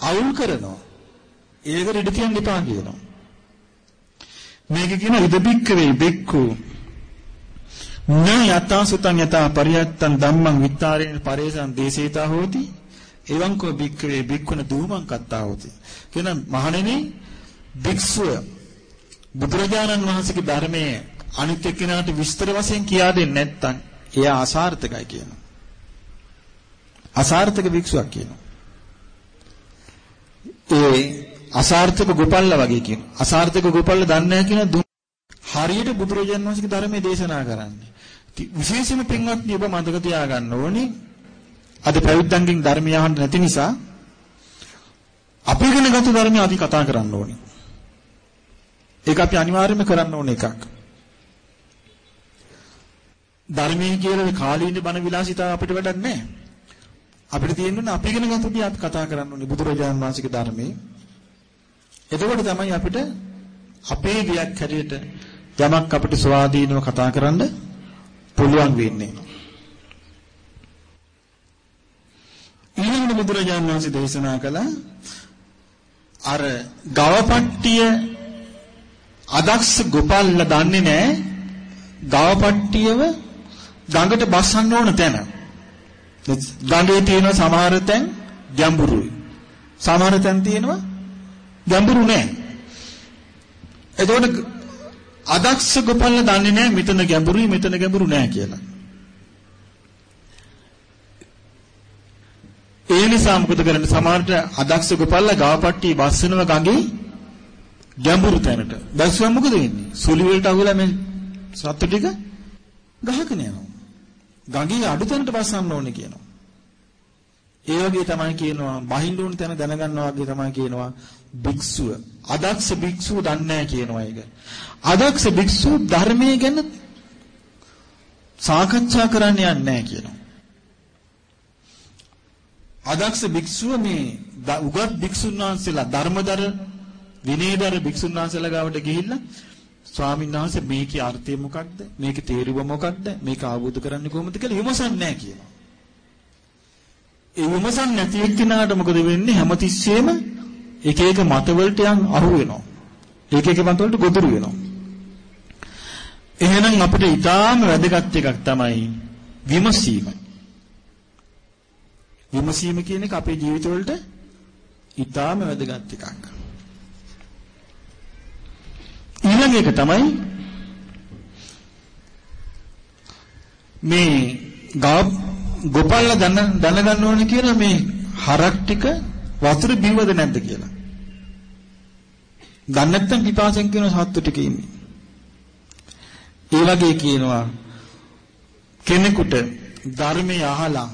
අවුල් කරනවා. ඒකට ඉඩ තියන්න එපා කියනවා. මේක කියන ඉද බික්කවේ බික්කු න යතා සුතං යතා පරියත්තං ධම්මං විත්තරේන පරේසං දේශේතා හෝති එවං කෝ බික්කවේ බික්කුණ දූමං කත්තා හෝති කියන මහණෙනි භික්ෂුව බුදුරජාණන් වහන්සේගේ ධර්මයේ අනිත් එක්කෙනාට විස්තර වශයෙන් කියා දෙන්නේ නැත්නම් එයා අසාර්ථකයි කියනවා. අසාර්ථක භික්ෂුවක් කියනවා. ඒ අසාර්ථක ගොපල්ලා වගේ කියනවා. අසාර්ථක ගොපල්ලා දන්නේ නැහැ කියන හරියට බුදුරජාණන් වහන්සේගේ ධර්මයේ දේශනා කරන්නේ. විශේෂයෙන්ම පින්වත්නි ඔබ මතක තියාගන්න ඕනේ අද පැවිද්දන්ගෙන් ධර්මය අහන්න නැති නිසා අපි ඉගෙන ගත්ත ධර්මය අපි කතා කරන්න ඕනේ. ඒක අපි අනිවාර්යයෙන්ම කරන්න ඕන එකක්. ධර්මයේ කියලා කාලීන බණ විලාසිතාව අපිට වැඩක් නැහැ. අපිට තියෙන්නේ අපි ඉගෙන ගන්න තියත් කතා කරන්න ඕනේ බුදුරජාණන් වහන්සේගේ ධර්මයේ. එතකොට තමයි අපිට අපේ දෙයක් හැටියට යමක් අපිට ස්වාධීනව කතා කරන්න පුළුවන් වෙන්නේ. ඊළඟට බුදුරජාණන් වහන්සේ දේශනා කළා අර ගවපට්ටිය අදක්ෂ ගොපල්ල දන්නේ නැහැ ගවපට්ටියව ගඟට බස්සන්න ඕන තැන. ගඟේ තියෙන සමහර තැන් ගැඹුරුයි. සමහර තැන් තියෙනවා ගැඹුරු නෑ. එතකොට අදක්ෂ ගොපල්ල දන්නේ නෑ මෙතන ගැඹුරුයි මෙතන ගැඹුරු නෑ කියලා. ඒ නිසා මොකද කරන්නේ සමහරට අදක්ෂ ගොපල්ල ගාපට්ටි බස්සනව ගඟේ ගැඹුරු තැනට. බැස්සුවම මොකද වෙන්නේ? සුලි වලට අහුවලා මේ සත්තු ටික ගහගෙන යනවා. ගඟේ අඩු තැනට බස්සන්න ඕනේ කියනවා. ඒ වගේ තමයි කියනවා බහින්න ඕන තැන දැනගන්නවා වගේ තමයි කියනවා භික්ෂුව. අදක්ෂ භික්ෂුව දන්නේ නැහැ කියනවා ඒක. අදක්ෂ භික්ෂුව ධර්මයේ ගැන සාකච්ඡා කරන්න යන්නේ නැහැ කියනවා. අදක්ෂ භික්ෂුව මේ උගත් භික්ෂුන් වහන්සේලා ධර්මදර විනයදර භික්ෂුන් වහන්සේලා ගාවට ගිහිල්ලා ස්වාමීන් වහන්සේ මේකේ අර්ථය මොකක්ද? මේකේ තේරුම මොකක්ද? මේක අවබෝධ කරන්නේ කොහොමද කියලා විමසන්නේ නැහැ කියනවා. ඒ විමසන්නේ නැති එක්කිනාට මොකද වෙන්නේ? හැමතිස්සෙම එක එක මතවලට යන් අහු වෙනවා. එක එක මතවලට ගොදුරු වෙනවා. එහෙනම් අපිට ඊටාම වැදගත් එකක් තමයි විමසීම. විමසීම කියන එක අපේ ජීවිතවලට ඊටාම වැදගත් එකක්. ඊළඟ එක තමයි මේ ගාබ් ගොපල්ල දැන දැනගන්න ඕනේ කියලා මේ හරක් ටික වතුර බිව්වද නැද්ද කියලා. දන්නේ නැත්නම් පිපාසෙන් කියන සත්තු ටික ඉන්නේ. ඒ වගේ කියනවා කෙනෙකුට ධර්මය අහලා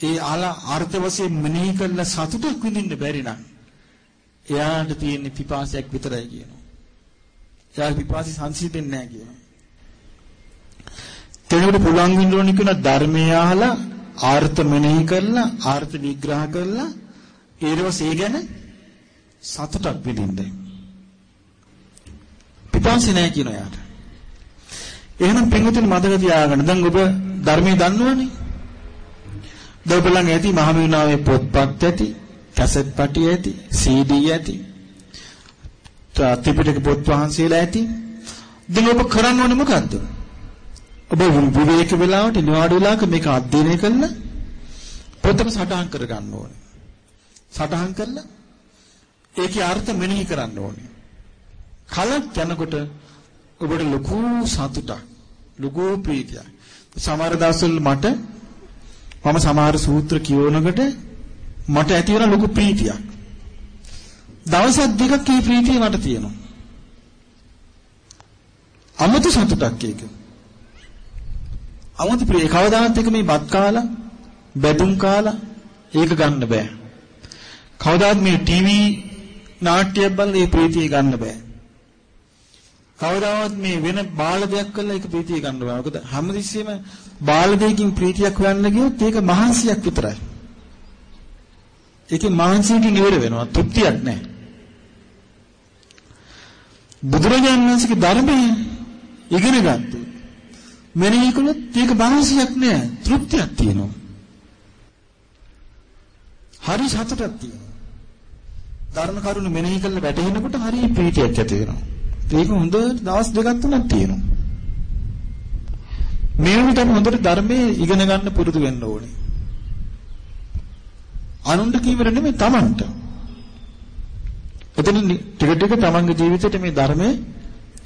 ඒ අහලා අර්ථ වශයෙන් මෙනෙහි කරලා සතුටක් විඳින්න බැරි නම් එයාට තියෙන පිපාසයක් විතරයි කියනවා. එයා පිපාසි සංසිඳෙන්නේ නැහැ කියනවා. කෙනෙකුට පුළුවන් වෙන්න ඕනේ කියන ධර්මය අහලා ආර්ථ මෙනෙහි කරලා ආර්ථ විග්‍රහ කරලා ඊළඟට ගැන සතුටක් විඳින්න. පිපාසි නැහැ කියන යාට. එහෙනම් පින්වතුනි මතක තියාගන්න. දැන් ඔබ ධර්මයේ දන්නවනේ. දැන් ඔබලන් ඇති මහමෙවුනාවේ පොත්පත් ඇති, කැසට් පටි ඇති, CD ඇති. ත්‍රිපිටක පොත් වහන්සේලා ඇති. දැන් ඔබ කරන්න ඕනේ මොකද්ද? ඔබ විවේක වෙලාවට නිවාඩු වෙලාවක මේක අධ්‍යයනය කරලා පොතක සටහන් කර ගන්න ඕනේ. සටහන් කරලා ඒකේ අර්ථ මෙනෙහි කරන්න ඕනේ. කලක් යනකොට ඔබට ලොකු සතුටක්, ලොකු ප්‍රීතියක්. සමහර දවස්වල මට මම සමහර සූත්‍ර කියවනකොට මට ඇති වෙන ලොකු ප්‍රීතියක්. දවසක් දෙකක් මේ ප්‍රීතිය මට තියෙනවා. අමුතු සතුටක් ඒක. අමුතු ප්‍රිය කවදාවත් එක මේ බත් කාලා බැදුම් කාලා ඒක ගන්න බෑ. කවදාවත් මේ ටීවී නාට්‍යයක් බලලා මේ ප්‍රීතිය ගන්න බෑ. කවදාවත් මේ වෙන බාල දෙයක් කළා ඒක ප්‍රීතිය ගන්න බෑ. මොකද හැමතිස්සෙම බාල දෙයකින් ප්‍රීතියක් හොයන්න ගියොත් ඒක මහන්සියක් විතරයි. ඒකේ මහන්සියකින් ඉවර වෙනවා. තෘප්තියක් නැහැ. බුදුරජාණන් වහන්සේගේ ධර්මය ඉගෙන ගත්තොත් මෙනෙහි කළොත් ඒක මහන්සියක් නෑ. තෘප්තියක් තියෙනවා. හරි සතුටක් තියෙනවා. ධර්ම කරුණු මෙනෙහි කරලා වැටෙනකොට හරි ප්‍රීතියක් ඇති වෙනවා. ඒක හොඳට දවස් දෙකක් තුනක් තියෙනවා. මේ විදිහට හොඳට ධර්මයේ ඉගෙන ගන්න පුරුදු වෙන්න ඕනේ. අනුන්ට කීවර නෙමෙයි Tamanට. එතන ටික ටික Tamanගේ ජීවිතේට මේ ධර්මයේ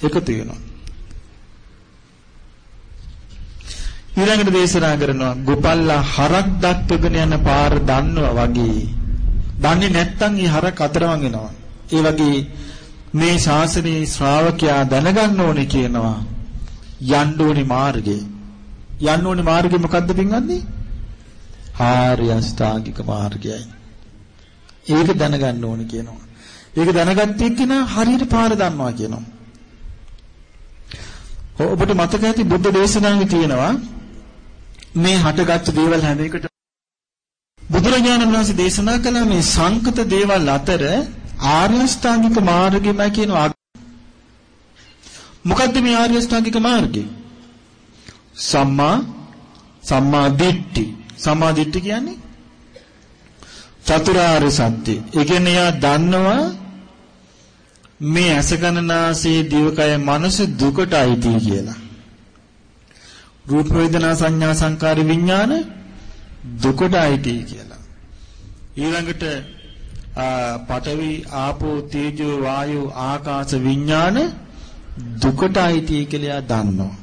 එකතු වෙනවා. ඊළඟට දේශනා කරනවා ගොපල්ලා හරක් දක්වගෙන යන පාර දන්නවා වගේ. දන්නේ නැත්නම් ඊ හරක් අතරමං වෙනවා. ඒ වගේ මේ ශාසනයේ ශ්‍රාවකයා දැනගන්න ඕනේ කියනවා යන්න ඕනේ මාර්ගේ. යන්න ඕනේ මාර්ගේ මොකද්ද පින්වත්නි? ආර්ය අෂ්ටාංගික මාර්ගයයි. ඒක දැනගන්න ඕනේ කියනවා. ඒක දැනගත්ත එක්කෙනා හරියට පාර දන්නවා කියනවා. ඔබට මතක ඇති බුද්ධ දේශනාවේ තියෙනවා මේ හටගත්තු දේවල් හැම එකට බුදුරජාණන් වහන්සේ දේශනා කළ මේ සංකත දේවල් අතර ආර්ය අෂ්ටාංගික මාර්ගයමයි කියනවා. මොකද්ද මේ ආර්ය අෂ්ටාංගික මාර්ගය? සම්මා සම්මා දිට්ඨි. සම්මා දිට්ඨි කියන්නේ චතුරාර්ය සත්‍ය. ඒ කියන්නේ යා දන්නවා මේ අසකනාසේ දිවකය මනස දුකට අයිති කියලා. රූප වේදනා සංඥා සංකාර විඥාන දුකට අයිති කියලා. ඊළඟට පඨවි ආපෝ තේජෝ වායෝ ආකාශ විඥාන දුකට අයිති කියලා දන්නවා.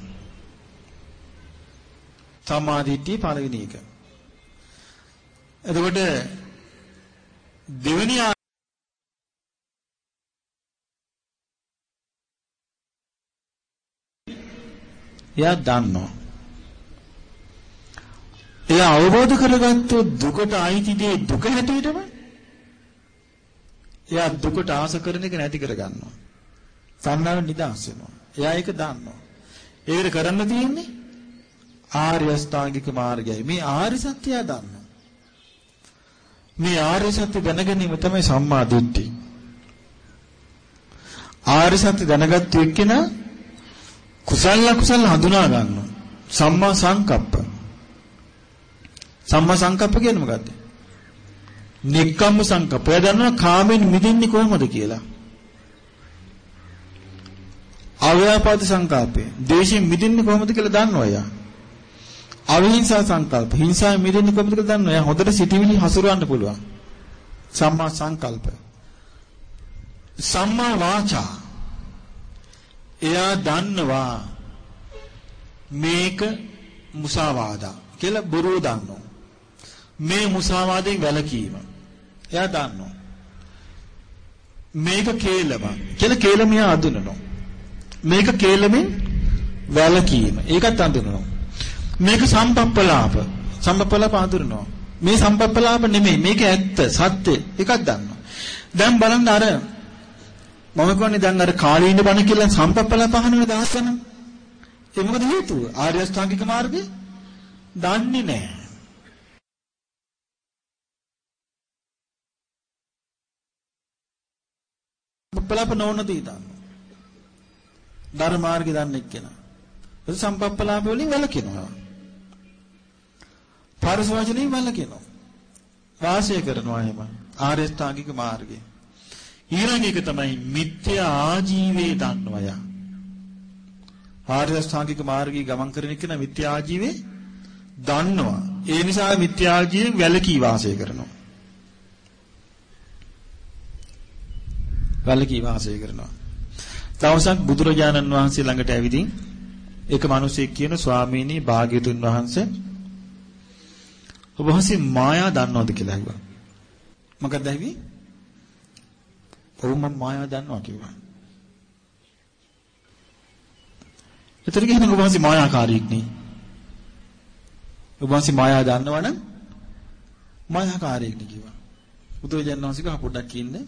සමාධිට්ඨිය පළවෙනි එක. එතකොට දෙවෙනි එයා දන්නවා. එයා අවබෝධ කරගත්තොත් දුකට අයිති දේ දුක හැටියටම එයා දුකට ආස කරන එක නැති කරගන්නවා. සංනාව නිදාස් වෙනවා. එයා ඒක දන්නවා. ඒකට කරන්න තියෙන්නේ ආර්ය අෂ්ටාංගික මාර්ගයයි. මේ ආර්ය සත්‍යය දන්නවා. මේ ආර්ය සත්‍ය දැනගැනීම තමයි සම්මා දිට්ඨි. ආර්ය සත්‍ය දැනගත්තු එක්කෙනා කුසල කුසල හඳුනා ගන්නවා. සම්මා සංකප්ප. සම්මා සංකප්ප කියන්නේ මොකද්ද? නික්කම්ම සංකප්පය දන්නවා කාමෙන් මිදෙන්නේ කොහොමද කියලා. අව්‍යාපාද සංකල්පය. දේශයෙන් මිදෙන්නේ කොහොමද කියලා දන්නවා යා. අවිහිංසා සංකල්ප. හිංසාවෙන් මිදෙන්නේ කොහොමද කියලා දන්නවා. යා හොඳට සිටිවිලි හසුරවන්න පුළුවන්. සම්මා සංකල්ප. සම්මා වාචා. එයා දන්නවා මේක මුසාවාදා කියලා බොරුව දන්නවා. මේ මුසාවාදයෙන් වැළකීම. එයා දන්නවා. මේක කේලම කියලා කේලමිය අඳුනනවා. මේක කේලමෙන් වැළකීම. ඒකත් අඳුනනවා. මේක සම්පප්පලාප. සම්පප්පලාප අඳුරනවා. මේ සම්පප්පලාප නෙමෙයි. මේක ඇත්ත, සත්‍ය. ඒකක් දන්නවා. දැන් බලන්න අර මම කියන්නේ දැන් අර කාලීන බණ කියලා සම්පප්පලාප අහනවද දහසනම්? ඒ මොකද හේතුව? ආර්ය අෂ්ටාංගික මාර්ගේ දන්නේ නැහැ. සම්පප්පලාප නොවන දේ දන්නවා. ධර්ම මාර්ගය දන්නේ කෙනා. ඒ සම්පප්පලාප වලින් වැළකෙනවා. පාරස වචනේ වැළකෙනවා. වාසය කරනවා එහෙම. ආර්ය ශ්‍රාංගික මාර්ගය. ඊළඟ එක තමයි මිත්‍යා ආජීවයේ දන්නවා යා. ආර්ය ශ්‍රාංගික මාර්ගයේ ගමන් කරන එක නම් මිත්‍යා ආජීවයේ දන්නවා. ඒ නිසා මිත්‍යා ආජීවයෙන් වැළකී වාසය කරනවා. වැළකී වාසය කරනවා. දවසක් බුදුරජාණන් වහන්සේ ළඟට ඇවිදින් එක මිනිසෙක් කියන ස්වාමීනි භාග්‍යතුන් වහන්සේ ඔබ වහන්සේ මායා දන්නවද කියලා ඇහුවා. මොකක්ද ඇහුවේ? ඔව් මම මායා දන්නවා කිව්වා. එතන ගිහින් ඔබ වහන්සේ මායාකාරීෙක් නේ. ඔබ වහන්සේ මායා දන්නවනම් මායාකාරීෙක් නේ කිව්වා. බුදුරජාණන් වහන්සේ කහ පොඩ්ඩක් ඉන්නේ.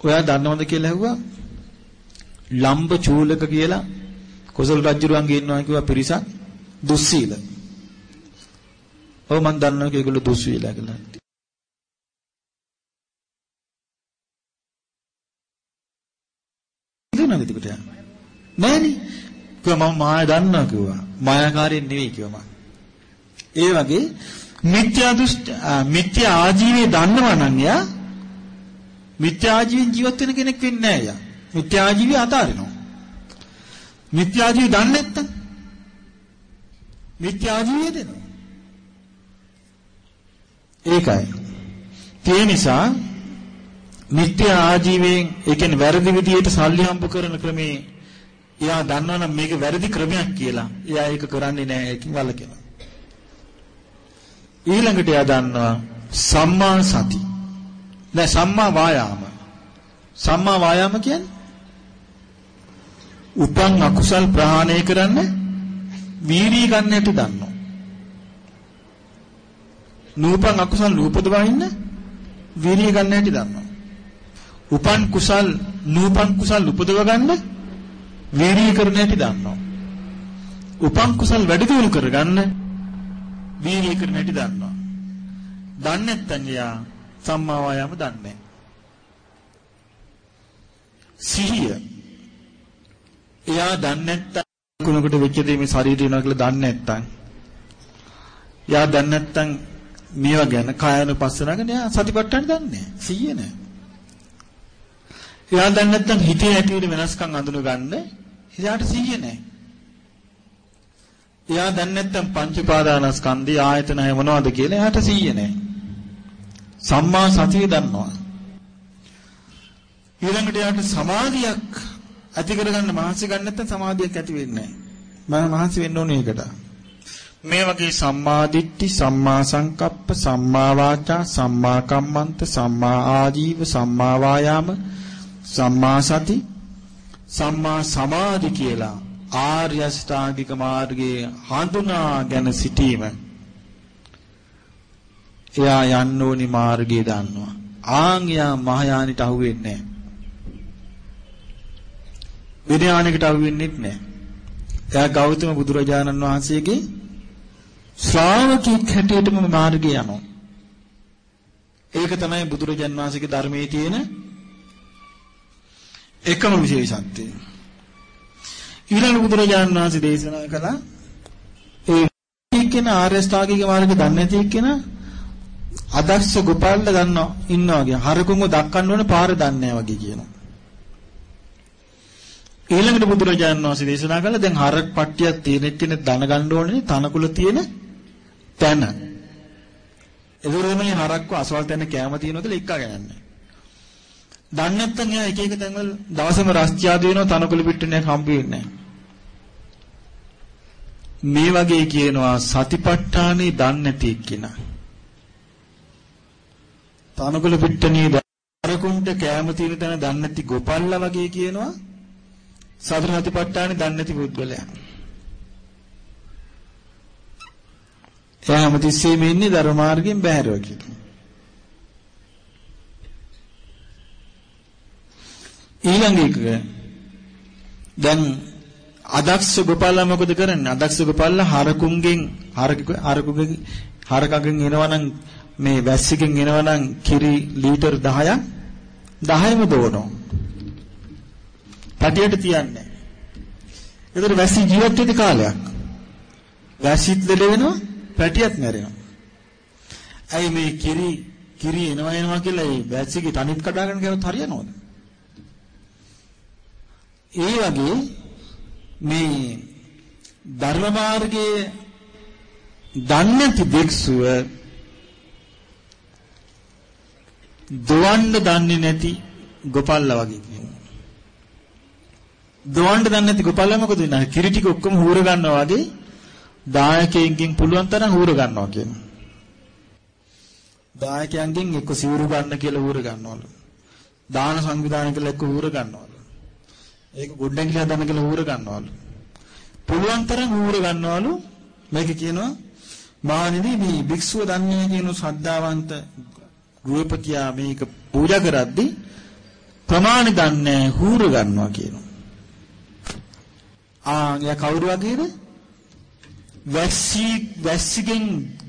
ඔයා දන්නවද කියලා ඇහුවා. ලම්බ චූලක කියලා කොසල් රජුරුවන්ගේ ඉන්නවා කිව්වා පිරිසක් දුස්සීල. ඔව් මම දන්නවා ඒගොල්ලෝ දුස්සීලා කියලා. දුන්නද ඒකට? නෑනේ. කිව්වා මම මාය දන්නවා කිව්වා. මායාකාරයෙන් නෙවෙයි කිව්වා මම. ඒ වගේ මිත්‍යා දෘෂ්ටි මිත්‍යා ආජීවයේ දන්නවා නම් යා මිත්‍යාජීවයෙන් ජීවත් වෙන කෙනෙක් වෙන්නේ නැහැ යා. මිත්‍යාජීවය අතාරිනවා. මිත්‍යාජීවය දන්නේ නැත්තම් මිත්‍යාජීවය දෙනවා. ඒකයි. ඒ නිසා මිත්‍යා ආජීවයෙන් ඒ කියන්නේ වැරදි විදියට සල්ලි හම්බ කරන ක්‍රමේ එයා දන්නවනම් මේක වැරදි ක්‍රමයක් කියලා. එයා ඒක කරන්නේ නැහැ. ඒකින් වළකිනවා. ඊළඟට එයා දන්නවා සම්මා සති. නෑ සම්මා වායාම. සම්මා වායාම කියන්නේ උපන් අකුසල් ප්‍රහාණය කරන්න වීර්යය ගන්න හැටි දන්නවා. නූපන් අකුසල් නූපදවන්න වීර්යය ගන්න හැටි දන්නවා. උපන් කුසල් නූපන් කුසල් උපදව ගන්න වීර්යය කරන හැටි දන්නවා. උපන් කුසල් වැඩි දියුණු කරගන්න වීර්යය කරන හැටි දන්නවා. දන්නේ නැත්නම් එයා සම්මා වායාම දන්නේ සිහිය. එයා දන්නේ නැත්නම් කුණකට වෙච්ච දේ මේ ශරීරය වෙනවා කියලා දන්නේ නැත්නම් එයා දන්නේ නැත්නම් මේවා ගැන කායනුපස්සන ගැන එයා සතිපට්ඨාන දන්නේ නැහැ. සිහිය නැහැ. එයා දන්නේ නැත්නම් හිතේ ඇති වෙන වෙනස්කම් අඳුන ගන්න එයාට සිහිය නැහැ. එයා දන්නේ නැත්නම් පංච උපාදානස්කන්ධය ආයතනය මොනවද කියලා එයාට සිහිය නැහැ. සම්මා සතිය දන්නවා. ඊළඟට එයාට සමාධියක් ඇති කරගන්න මහන්සි ගන්න නැත්නම් සමාධියක් ඇති වෙන්නේ නැහැ. මම මහන්සි වෙන්න ඕනේ ඒකට. මේ වගේ සම්මා දිට්ඨි, සම්මා සංකප්ප, සම්මා වාචා, සම්මා කම්මන්ත, සම්මා ආජීව, සම්මා වායාම, සම්මා සති, සම්මා සමාධි කියලා ආර්ය අෂ්ටාංගික මාර්ගයේ හඳුනාගෙන සිටීම එයා යන්න ඕනි මාර්ගය දන්නවා. ආන් එයා මහායානිට අහු වෙන්නේ නැහැ. විද්‍යානිකට අහු වෙන්නේත් නැහැ. එයා ගෞතම බුදුරජාණන් වහන්සේගේ ශ්‍රාවකෙක් හැටියටම මාර්ගය යනවා. ඒක තමයි බුදුරජාණන් වහන්සේගේ ධර්මයේ තියෙන එකම විශේෂත්වය. ඊළඟ බුදුරජාණන් වහන්සේ දේශනා කළා ඒ කියන ආර්ය ශ්‍රාවකික මාර්ගය දන්නේ නැති කෙනා අදක්ෂ ගොපල්ල දන්නවා ඉන්නවා වගේ හරකුන්ව දක්කන්න ඕනේ පාර දන්නේ වගේ කියනවා. ඊළඟට බුදුරජාණන් වහන්සේ දේශනා කළා දැන් හරක් පට්ටියක් තියෙන කෙනෙක් දැනගන්න ඕනේ තනකුල තියෙන තැන. ඒකෝරම මේ හරක්ව අසවල් තැන කැම තියෙනවා කියලා එක්කගෙන යන්නේ. දන්නේ නැත්නම් එයා එක එක තැන්වල දවසම රස්තියාද වෙනවා තනකුල පිටින්නේ හම්බ වෙන්නේ මේ වගේ කියනවා සතිපට්ඨානේ දන්නේ නැති එක්කිනා. තනකොළ පිට්ටනිය දරකුන්ට කැම තියෙන තැන දන්නේ නැති ගොපල්ලා වගේ කියනවා සතර සතිපට්ඨානෙ දන්නේ නැති පුද්ගලයා. එයා හැමතිස්සෙම ඉන්නේ ධර්ම මාර්ගයෙන් බැහැරව කියලා. ඊළඟ එක දැන් අදක්ෂ ගොපල්ලා මොකද කරන්නේ? අදක්ෂ ගොපල්ලා හරකුන්ගෙන් හරකුගෙන් හරකගෙන් එනවනම් මේ වැස්සිගෙන් එනවනම් කිරි ලීටර් 10ක් 10ම දෝනවා. පැටියට තියන්නේ. ඒතර වැස්සි ජීවත් වෙති කාලයක්. වැස්සිත් ලෙඩ වෙනවා, පැටියත් මැරෙනවා. ඇයි මේ කිරි කිරි එනවා එනවා කියලා ඒ වැස්සිගේ තනිත් කඩාගෙන ගියොත් හරියනවද? ඒ වගේ මේ ධර්ම මාර්ගයේ දන්නේ නැති භික්ෂුව දොවන්න දන්නේ නැති ගොපල්ලා වගේ කියනවා. දොවන්න දන්නේ නැති ගොපල්ලා මොකද වෙන්නේ? කිරි ටික ඔක්කොම හූර ගන්නවා වගේ දායකයෙක්ගෙන් පුළුවන් තරම් හූර ගන්නවා කියනවා. දායකයන්ගෙන් එක්ක සිවුරු ගන්න කියලා හූර ගන්නවලු. දාන සංවිධානය කියලා එක්ක හූර ගන්නවලු. ඒක ගොඩනැගිලි හදන්න කියලා හූර ගන්නවලු. පුළුවන් තරම් හූර ගන්නවලු. මේක කියනවා මානෙදී මේ භික්ෂුව දන්නේ කියන ශ්‍රද්ධාවන්ත ගෘහපතියා මේක පූජා කරද්දී ප්‍රමාණ දන්නේ හූර ගන්නවා කියනවා. ආ යා කවුරු වගේද? වැස්සි වැස්සිගෙන්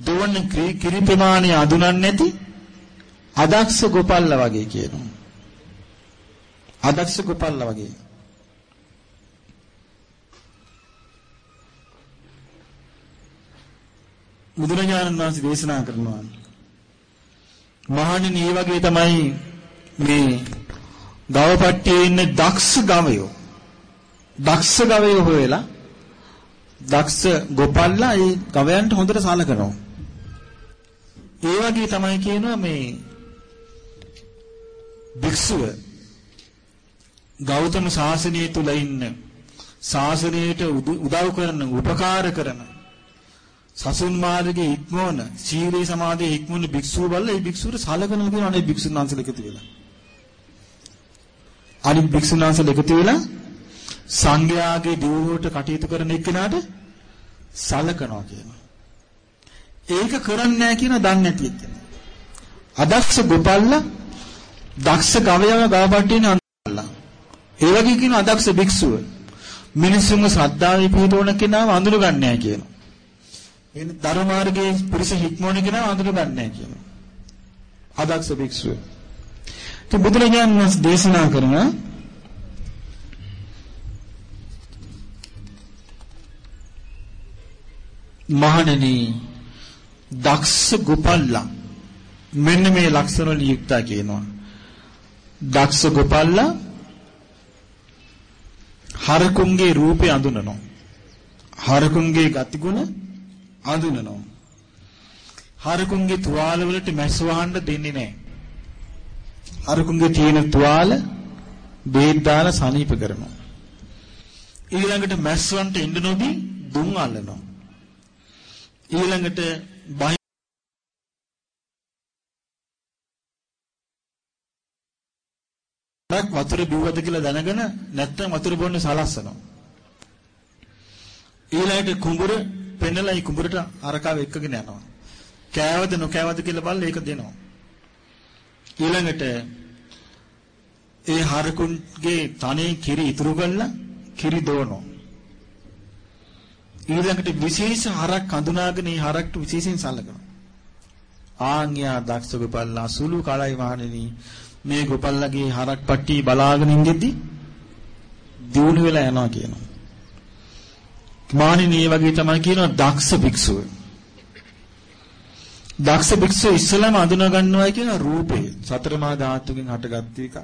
දොවන කිරි ප්‍රමාණය අඳුනන්නේ නැති අදක්ෂ ගොපල්ලා වගේ කියනවා. අදක්ෂ ගොපල්ලා වගේ. බුදුරජාණන් වහන්සේ දේශනා කරනවා මහණෙනි මේ වගේ තමයි මේ ගවපට්ටියේ ඉන්න දක්ෂ ගවයෝ. දක්ෂ ගවයෝ හොයලා දක්ෂ ගොපල්ලා ඒ ගවයන්ට හොඳට සලකනවා. ඒ වගේ තමයි කියනවා මේ භික්ෂුව ගෞතම ශාසනය තුල ඉන්න ශාසනයට උදව් කරන උපකාර කරන සසුන් මාර්ගයේ ඉක්මවන සීලේ සමාධියේ ඉක්මවන භික්ෂුව බලලා ඒ භික්ෂුවට සලකනවා කියන අනේ භික්ෂුන් වහන්සේලා එකතු වෙලා. අනිත් භික්ෂුන් වහන්සේලා එකතු වෙලා සංඝයාගේ දියුණුවට කටයුතු කරන එක්කෙනාට සලකනවා කියනවා. ඒක කරන්නේ නැහැ කියන දන්නේ නැති එක්කෙනා. අදක්ෂ ගොපල්ලා දක්ෂ ගවයව ගවපට්ටියන අඳලා. ඒ වගේ කියන අදක්ෂ භික්ෂුව මිනිස්සුන්ගේ ශ්‍රද්ධාවේ පිහිටවන කෙනාව අඳුරගන්නේ නැහැ කියනවා. එන්නේ ධර්ම මාර්ගයේ පුරුෂ හික්මෝණ කෙනා අඳුරගන්නේ නැහැ කියනවා. අදක්ෂ භික්ෂුව. ඉතින් බුදුරජාණන් වහන්සේ දේශනා කරන මහණෙනි දක්ෂ ගොපල්ලා මෙන්න මේ ලක්ෂණ වලින් යුක්තා කියනවා. දක්ෂ ගොපල්ලා හරකුන්ගේ රූපේ අඳුනනවා. හරකුන්ගේ ගතිගුණ අඳුනනවා. හරකුන්ගේ තුවාල වලට මැස් වහන්න දෙන්නේ නැහැ. හරකුන්ගේ තියෙන තුවාල බේත් දාලා සනීප කරනවා. ඊළඟට මැස්වන්ට ඉන්න නොදී දුම් අල්ලනවා. ඊළඟට බය වතුර බිව්වද කියලා දැනගෙන නැත්තම් වතුර බොන්න සලස්සනවා. ඊළඟට කුඹුර පෙන්නලා ඒ කුඹුරට අරකාව එක්කගෙන යනවා. කෑවද නොකෑවද කියලා බලලා ඒක දෙනවා. ඊළඟට ඒ හරකුන්ගේ තනේ කිරි ඉතුරු කරලා කිරි දෝනවා. ඊළඟට විශේෂ හරක් හඳුනාගෙන ඒ හරක්ට විශේෂයෙන් සලකනවා. ආන්‍යා දක්ෂ ගොපල්ලා සුළු කලයි මහණෙනි මේ ගොපල්ලාගේ හරක් පට්ටි බලාගෙන ඉඳිද්දි දිනු වෙලා යනවා කියනවා. මානිනේ වගේ තමයි කියනවා දක්ෂ භික්ෂුව. දක්ෂ භික්ෂුව ඉස්සලම අඳුන ගන්නවා කියන රූපේ සතර මහා ධාතුකින් හටගත් එකක්.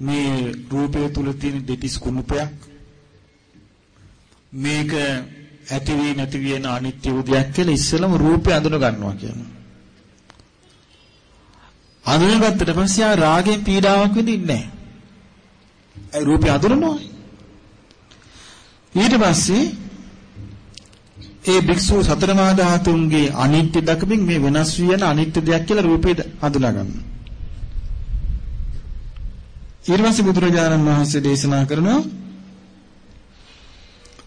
මේ රූපය තුල තියෙන දෙතිස් කුණුපයක් මේක ඇති වී නැති වෙන අනිත්‍ය උදයක් කියලා ඉස්සලම රූපය අඳුන ගන්නවා කියනවා. අඳුනගත්තට පස්සේ ආ රාගෙන් පීඩාවක් වෙන්නේ නැහැ. ඒ රූපය අඳුනනවා. ඊට පස්සේ ඒ භික්ෂුව සතර මහා ධාතුන්ගේ අනිත්‍ය දකමින් මේ වෙනස් වී යන අනිත්‍ය දෙයක් කියලා රූපේ හඳුනා ගන්නවා. ඊට පස්සේ බුදුරජාණන් වහන්සේ දේශනා කරනවා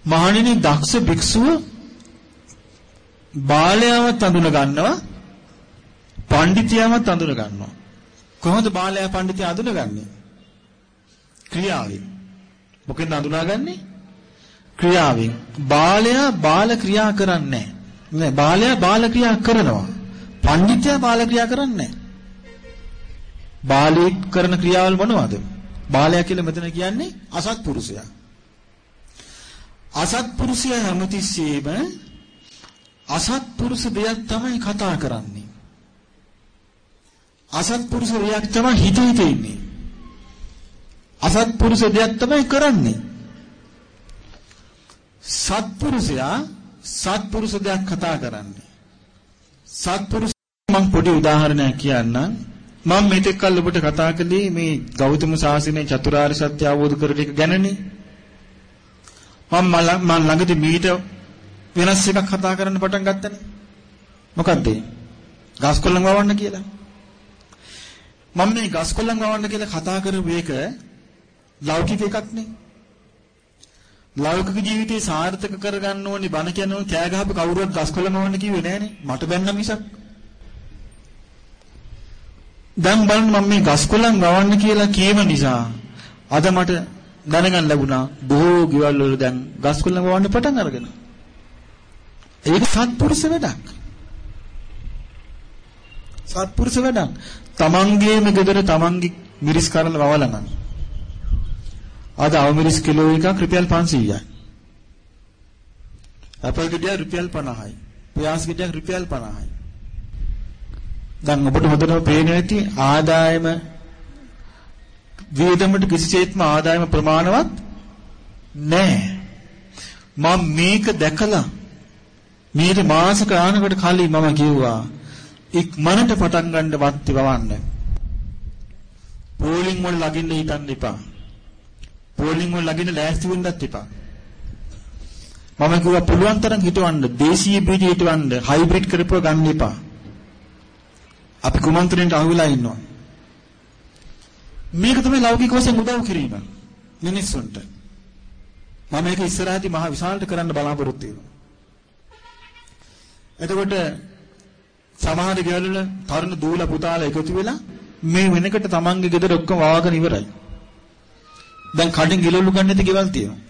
මහණෙනි දක්ෂ භික්ෂුව බාලයාවත් අඳුන ගන්නවා පඬිතියවත් අඳුන ගන්නවා. කොහොමද බාලයා පඬිතිය අඳුනගන්නේ? ක්‍රියාවෙන්. මොකෙන්ද අඳුනාගන්නේ? ක්‍රියාවෙන්. බාලයා බාල ක්‍රියා කරන්නේ නැහැ. බාලයා බාල ක්‍රියා කරනවා. පඬිතියා බාල ක්‍රියා කරන්නේ නැහැ. බාලී කරන ක්‍රියාවල් මොනවද? බාලයා කියලා මෙතන කියන්නේ අසත්පුරුෂයා. අසත්පුරුෂයා හැමතිස්සෙම අසත්පුරුෂ දෙයක් තමයි කතා කරන්නේ. අසත්පුරුෂ දෙයක් තමයි හිත හිත ඉන්නේ. අසත්පුරුෂ දෙයක් තමයි කරන්නේ. සත්පුරුෂයා සත්පුරුෂ දෙයක් කතා කරන්නේ. සත්පුරුෂ මම පොඩි උදාහරණයක් කියන්නම්. මම මෙතෙක් කල් ඔබට කතා කළේ මේ ගෞතම සාසනයේ චතුරාර්ය සත්‍ය අවබෝධ කරගන්න එක ගැනනේ. මම මම ළඟදී මීට වෙනස් එකක් කතා කරන්න පටන් ගත්තනේ. මොකද්ද? ගස් කොල්ලන් වවන්න කියලා. මම මේ ගස් කොල්ලන් වවන්න කියලා කතා කරපු එක ලෞකික එකක් නේ. ලෞකික ජීවිතේ සාර්ථක කරගන්න ඕනි බණ කියනෝ කෑ ගහපු කවුරුවත් ගස් කොල්ලන් වවන්න කිව්වේ නෑනේ. මට බැන්න මිසක්. දැන් බලන්න මම මේ ගස් කොල්ලන් වවන්න කියලා කියව නිසා අද මට දැනගන්න ලැබුණා බොහෝ ගෙවල් වල දැන් ගස් කොල්ලන් වවන්න පටන් අරගෙන. ඒක සත්පුරුෂ වැඩක්. සත්පුරුෂ වැඩක්. තමන්ගේම ගෙදර තමන්ගේ මිරිස් කරල වවලා නම්. අද අවමිරිස් කිලෝ එකක් රුපියල් 500යි. අපල් ගෙඩිය රුපියල් 50යි. පියාස් ගෙඩියක් රුපියල් 50යි. දැන් ඔබට හොඳටම පේන ඇති ආදායම වියදමට කිසිසේත්ම ආදායම ප්‍රමාණවත් නැහැ. මම මේක දැකලා මේක මාස ගානකට කලින් මම කිව්වා ඉක්මනට පටන් ගන්න වත්ති වවන්න. පෝලිං වල ලගින්න හිතන්න එපා. පෝලිං වල ලගින්න ලෑස්ති වෙන්නත් එපා. මම කිව්වා පුළුවන් තරම් හිටවන්න දේශීය බීජ හිටවන්න හයිබ්‍රිඩ් කරපුවා ගන්න එපා. අපි කුමන්ත්‍රණයට අහුවෙලා ඉන්නවා. මේක තමයි ලෞකික වශයෙන් උදව් කිරීම. මිනිස්සුන්ට. මම මේක ඉස්සරහදී මහ විශාලට කරන්න බලාපොරොත්තු වෙනවා. එතකොට සමහර ගෙවල් වල තරුණ දූල පුතාලා එකතු වෙලා මේ වෙනකොට තමන්ගේ ගෙදර ඔක්කොම වවාගෙන ඉවරයි. දැන් කඩින් ගිලවලු ගන්න නැති ගෙවල් තියෙනවා.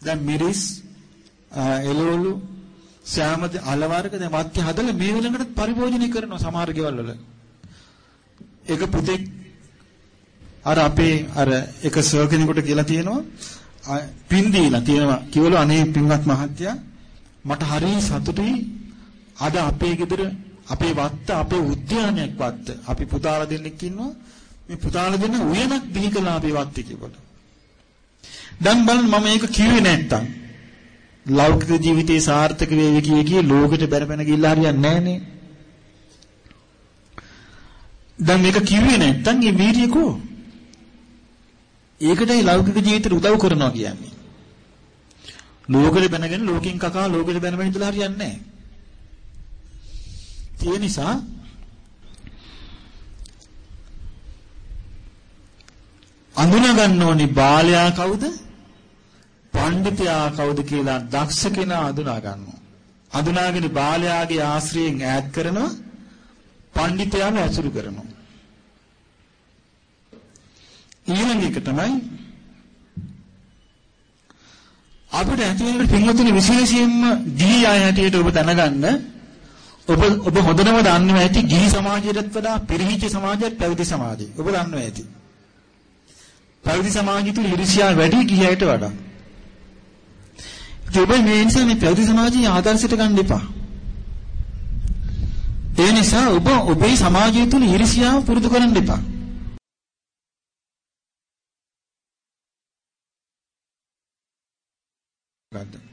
දැන් මිරිස් එළවලු සෑම අලවරක දැන් වත්ති හදලා මේ වෙලකට පරිභෝජනය කරනවා සමහර ගෙවල් වල. ඒක පුතෙක් අර අපේ අර එක සර් කෙනෙකුට කියලා තියෙනවා පින් දීලා තියෙනවා කිව්වලු අනේ පින්වත් මහත්තයා මට හරි සතුටුයි අද අපේ ගෙදර අපේ වත්ත අපේ උද්‍යානයක් වත්ත අපි පුතාලා දෙන්නෙක් ඉන්නවා මේ පුතාලා දෙන්න උයනක් බිහි කළා අපේ වත්තේ කියලා. දැන් බලන්න මම මේක කිව්වේ නැත්තම් ලෞකික ජීවිතේ සාර්ථක වේවි කිය කී ලෝකෙට බැරපැන ගිහිල්ලා හරියන්නේ නැහනේ. දැන් මේක කිව්වේ නැත්තම් මේ වීර්යය කෝ? ඒකටයි ලෞකික ජීවිතේට උදව් කරනවා කියන්නේ. ලෝකෙට බැනගෙන ලෝකෙන් කකා ලෝකෙට බැන බැන ඉඳලා හරියන්නේ නැහැ. ඒ නිසා අඳුන ගන්න ඕනි බාලයා කවුද? පඬිතයා කවුද කියලා දක්ෂ කෙනා අඳුනා ගන්නවා. අඳුනාගෙන බාලයාගේ ආශ්‍රයෙන් ඈත් කරනවා පඬිතයාම ඇසුරු කරනවා. ඊළඟ එක තමයි අපිට ඇති වෙන පින්වතුනි විශේෂයෙන්ම ගිහි අය හැටියට ඔබ දැනගන්න ඔබ ඔබ හොඳනම දන්නවා ඇති ගිහි සමාජයටත් වඩා පිරිහිච්ච සමාජයක් පැවිදි සමාජය. ඔබ දන්නවා ඇති. පැවිදි සමාජය තුල ඉරිසියා වැඩි ගිහියට වඩා. ඒ ඔබ මේ නිසා මේ පැවිදි සමාජයේ ආදර්ශයට ගන්න එපා. ඒ නිසා ඔබ ඔබේ සමාජය තුල ඉරිසියාව පුරුදු කරන්න එපා. ගන්න.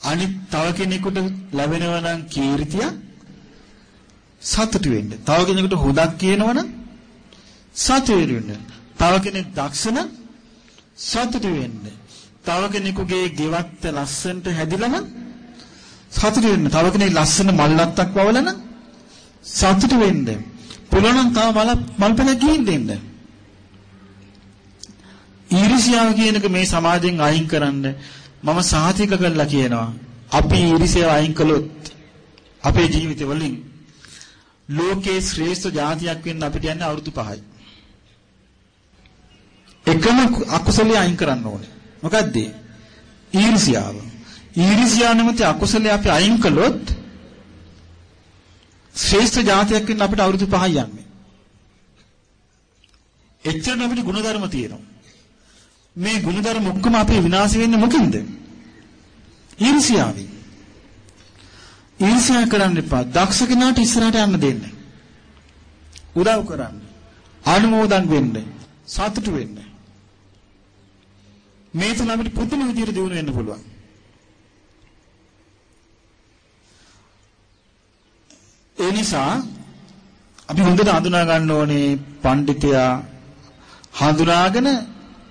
අනිත් තව කෙනෙකුට ලැබෙනවා නම් කීර්තිය සතුටු වෙන්න. තව කෙනෙකුට හොදක් කියනවා නම් සතුටු වෙන්න. තව කෙනෙක් දක්ෂ නම් සතුටු වෙන්න. තව කෙනෙකුගේ ගෙවත්ත ලස්සනට හැදිලා නම් සතුටු වෙන්න. තව කෙනෙක් ලස්සන මල්ලත්තක් වවලා නම් සතුටු වෙන්න. පුළුවන් නම් තව මල මල්පැනක් ගිහින් දෙන්න. ඊර්ෂ්‍යාව කියන එක මේ සමාජයෙන් අයින් කරන්න මම සාහිතික කරලා කියනවා. අපි ඊර්ෂ්‍යාව අයින් කළොත් අපේ ජීවිත වලින් ලෝකේ ශ්‍රේෂ්ඨ ජාතියක් වෙන්න අපිට යන්නේ අවුරුදු 5යි. එකම අකුසලයේ අයින් කරන්න ඕනේ. මොකද්ද? ඊර්ෂ්‍යාව. ඊර්ෂ්‍යාව නැමැති අකුසලයේ අපි අයින් කළොත් ශ්‍රේෂ්ඨ ජාතියක් වෙන්න අපිට අවුරුදු 5යි යන්නේ. එච්චරම අපිට ගුණධර්ම තියෙනවා. මේ ගුණධර්ම ඔක්කොම අපේ විනාශ වෙන්නේ මොකින්ද? ඊර්ෂ්‍යාවෙන්. ඊර්ෂ්‍යා කරන්න එපා. දක්ෂ කෙනාට ඉස්සරහට යන්න දෙන්න. උදව් කරන්න. අනුමෝදන් වෙන්න. සතුටු වෙන්න. මේ තුන අපිට පුදුම විදියට දිනු වෙන්න පුළුවන්. ඒ නිසා අපි හොඳට හඳුනා ගන්න ඕනේ පඬිතයා හඳුනාගෙන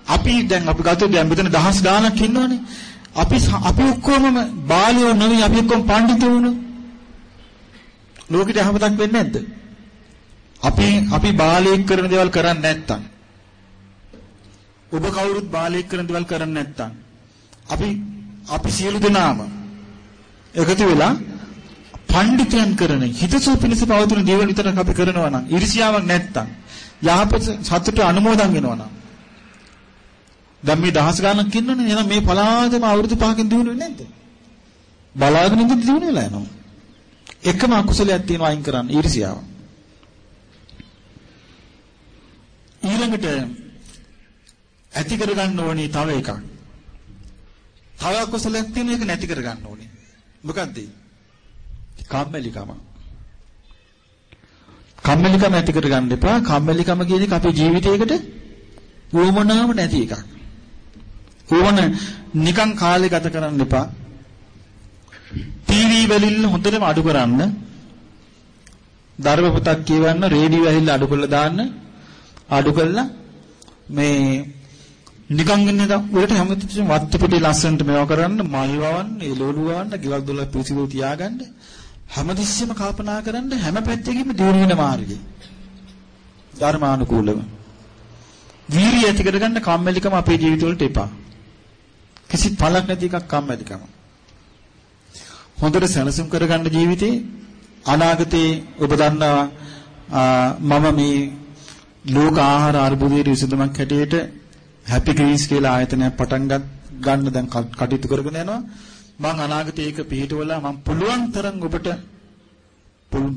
අපි දැන් අපි ගත්තොත් දැන් මෙතන දහස් ගාණක් ඉන්නවනේ. අපි අපි ඔක්කොම බාලියෝ නෙවෙයි අපි ඔක්කොම පඬිතුෝ වුණා. ලෝකෙට හැමතක් වෙන්නේ නැද්ද? අපි අපි බාලයෙක් කරන දේවල් කරන්නේ නැත්තම් ඔබ කවුරුත් බාලයෙක් කරන දේවල් කරන්නේ නැත්තම් අපි අපි සියලු දෙනාම එකතු වෙලා පඬිතුයන් කරන හිතසුව පිණිස පවතුන දේවල් විතරක් අපි කරනවා නම් ඊර්ෂ්‍යාවක් නැත්තම් යහපත සතුට අනුමෝදන් වෙනවා නම් දැන් මේ දහස් ගාණක් ඉන්නවනේ එහෙනම් මේ පලාතම අවුරුදු 5කින් දිනු වෙන්නේ නැද්ද? බලාගෙන ඉඳි දිනු වෙලා යනවා. එකම අකුසලයක් තියෙනවා අයින් කරන්න ඊර්ෂියාව. ඊළඟට ඇති කරගන්න ඕනේ තව එකක්. තව අකුසලයක් තියෙන එක නැති කරගන්න ඕනේ. මොකද්ද? කම්මැලිකම. කම්මැලිකම ඇති කරගන්න එපා. කම්මැලිකම කියන එක අපේ ජීවිතයකට වොමනාව නැති එකක්. ඕන නිකන් කාලේ ගත කරන්න එපා. ටීවී වලින් හොඳටම අඩු කරන්න. ධර්ම පොතක් කියවන්න, රේඩියෝ ඇහිල්ල අඩු කරලා දාන්න. අඩු කරලා මේ නිකන් ඉන්න උඩට හැමතිස්සෙම වත්ති පිටේ ලස්සනට මේවා කරන්න, මල් වවන්න, එළවලු වවන්න, ගෙවල් දොල පිසිදු තියාගන්න. හැමතිස්සෙම කල්පනා කරන්න හැම පැත්තකින්ම දියුණු වෙන මාර්ගය. ධර්මානුකූලව. වීරිය ඇති කරගන්න කම්මැලිකම අපේ ජීවිතවලට එපා. කිසි පළක් නැති එකක් කම්මැලිකම. හොඳට සැලසුම් කරගන්න ජීවිතේ අනාගතේ ඔබ දන්නවා මම මේ ලෝක ආහාර අර්බුදයේ විසඳුමක් හැටියට හැපි ග්‍රීන්ස් කියලා ආයතනයක් පටන් ගන්න දැන් කටයුතු කරගෙන යනවා. මං අනාගතේ එක පිළිටවලා මං පුළුවන් තරම් ඔබට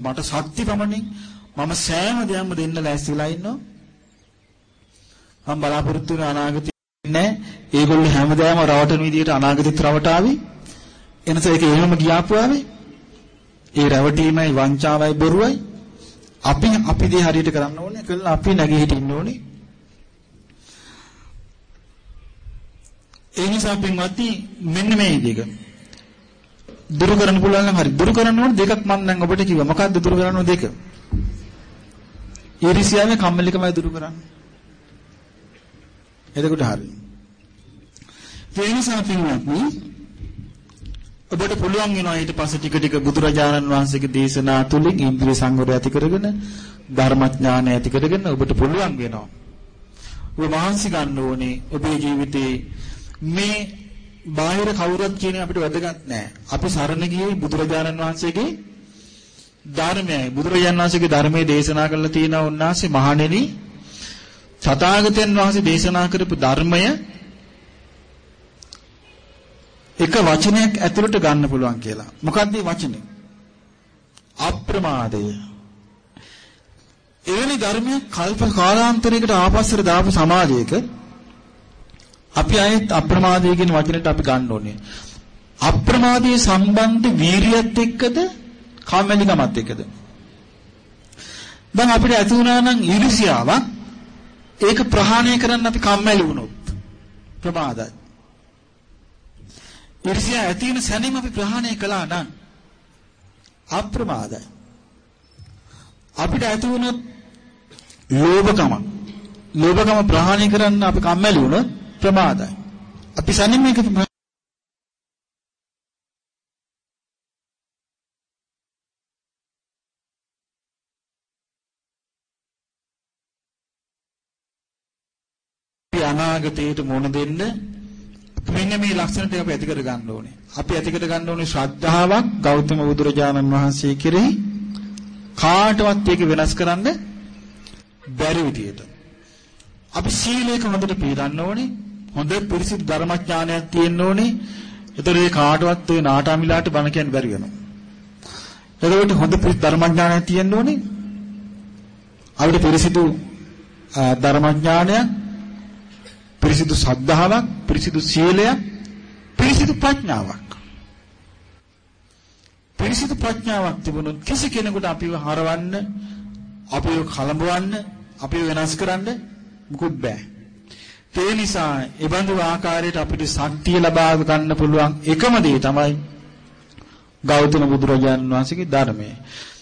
මට ශක්ති පමණින් මම සෑම දෙයක්ම දෙන්න ලෑස්තිලා ඉන්නවා. මම බලාපොරොත්තු වෙන අනාගතේ නැහැ. ඒගොල්ලෝ හැමදාම රවටන විදියට අනාගතෙත් රවටාවි. එනස ඒක එහෙම ගියාපුවාවේ ඒ රැවටීමයි වංචාවයි බොරුවයි අපි අපි දේ හරියට කරන්න ඕනේ. කළා අපි නැගී හිටින්න ඕනේ. ඒ නිසා පින්වත්නි මෙන්න මේ දෙක දුරු කරන්න පුළුවන් නම් හරි. දුරු කරන්න ඕන දෙකක් මම දැන් ඔබට කිව්වා. මොකක්ද දුරු කරන්න ඕන දෙක? ඊර්ෂ්‍යාවේ කම්මැලිකමයි දුරු කරන්නේ. එතකොට හරි. ඒ නිසා පින්වත්නි ඔබට පුළුවන් වෙනවා ඊට පස්සේ ටික ටික බුදුරජාණන් වහන්සේගේ දේශනා තුලින් ඉන්ද්‍රිය සංවරය ඇති කරගෙන ධර්මඥානය ඇති කරගෙන ඔබට පුළුවන් වෙනවා. ඔබ මහන්සි ගන්න ඕනේ ඔබේ ජීවිතේ මේ බාහිර කවුරුත් කියන අපිට වැදගත් නෑ. අපි සරණ ගියේ බුදුරජාණන් වහන්සේගේ ධර්මයයි. බුදුරජාණන් වහන්සේගේ ධර්මයේ දේශනා කරලා තියෙන උන්වහන්සේ මහණෙනි තථාගතයන් වහන්සේ දේශනා කරපු ධර්මය එක වචනයක් ඇතුළට ගන්න පුළුවන් කියලා. මොකක්ද මේ වචනේ? අප්‍රමාදය. එවැනි ධර්මයක් කල්ප කාලාන්තරයකට ආපස්සට දාපු සමාජයක අපි ආයෙත් අප්‍රමාදය කියන වචනෙට අපි ගන්න ඕනේ. අප්‍රමාදයේ සම්බන්ධ වීරියත් එක්කද කාමැලිකමත් එක්කද? දැන් අපිට ඇති වුණා නම් ඊර්ෂ්‍යාවක් ඒක ප්‍රහාණය කරන්න අපි කම්මැලි වුණොත් ප්‍රමාදයි. ඊර්ෂ්‍යා ඇති වෙන සැනින් අපි ප්‍රහාණය කළා නම් අප්‍රමාදයි. අපිට ඇති වුණොත් ලෝභකම ලෝභකම ප්‍රහාණය කරන්න අපි කම්මැලි වුණොත් ප්‍රමාදයි. අපි සනින් මේක අනාගතයට මුණ දෙන්න මෙන්න මේ ලක්ෂණ ටික අපි ඇති කර ගන්න ඕනේ. අපි ඇති කර ගන්න ඕනේ ශ්‍රද්ධාවක් ගෞතම බුදුරජාණන් වහන්සේ කෙරෙහි කාටවත් ඒක වෙනස් කරන්න බැරි විදියට. අපි සීලයක හොඳට පිළිගන්න ඕනේ. හොඳ පිරිසිදු ධර්මඥානයක් තියෙන්න ඕනේ. ඒතර ඒ කාටවත් ওই නාටාමිලාට බණ කියන්න බැරි වෙනවා. එතකොට හොඳ පිරිසිදු ධර්මඥානයක් තියෙන්න ඕනේ. අපිට පිරිසිදු ධර්මඥානයක්, පිරිසිදු සද්ධාාවක්, පිරිසිදු සීලයක්, පිරිසිදු ප්‍රඥාවක්. පිරිසිදු ප්‍රඥාවක් තිබුණොත් කිසි කෙනෙකුට අපිව හරවන්න, අපිව කලඹවන්න, අපිව වෙනස් කරන්න මුකුත් බෑ. ඒ නිසා ඒ බඳු ආකාරයට අපිට ශක්තිය ලබා ගන්න පුළුවන් එකම දේ තමයි ගෞතම බුදුරජාණන් වහන්සේගේ ධර්මය.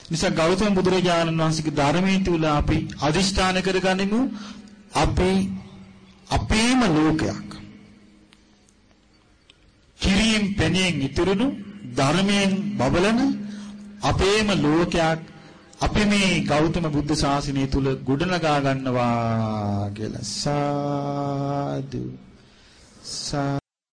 නිසා ගෞතම බුදුරජාණන් වහන්සේගේ ධර්මයෙන් තුල අපි අදිෂ්ඨාන කරගනිමු අපි අපේම ලෝකයක්. කිරියෙන් පෙනෙන් ඉතුරුණු ධර්මයෙන් බබලන අපේම ලෝකයක් අපි මේ ගෞතම බුද්ධ ශාසනය තුල ගොඩනගා ගන්නවා කියලා. සාදු. සා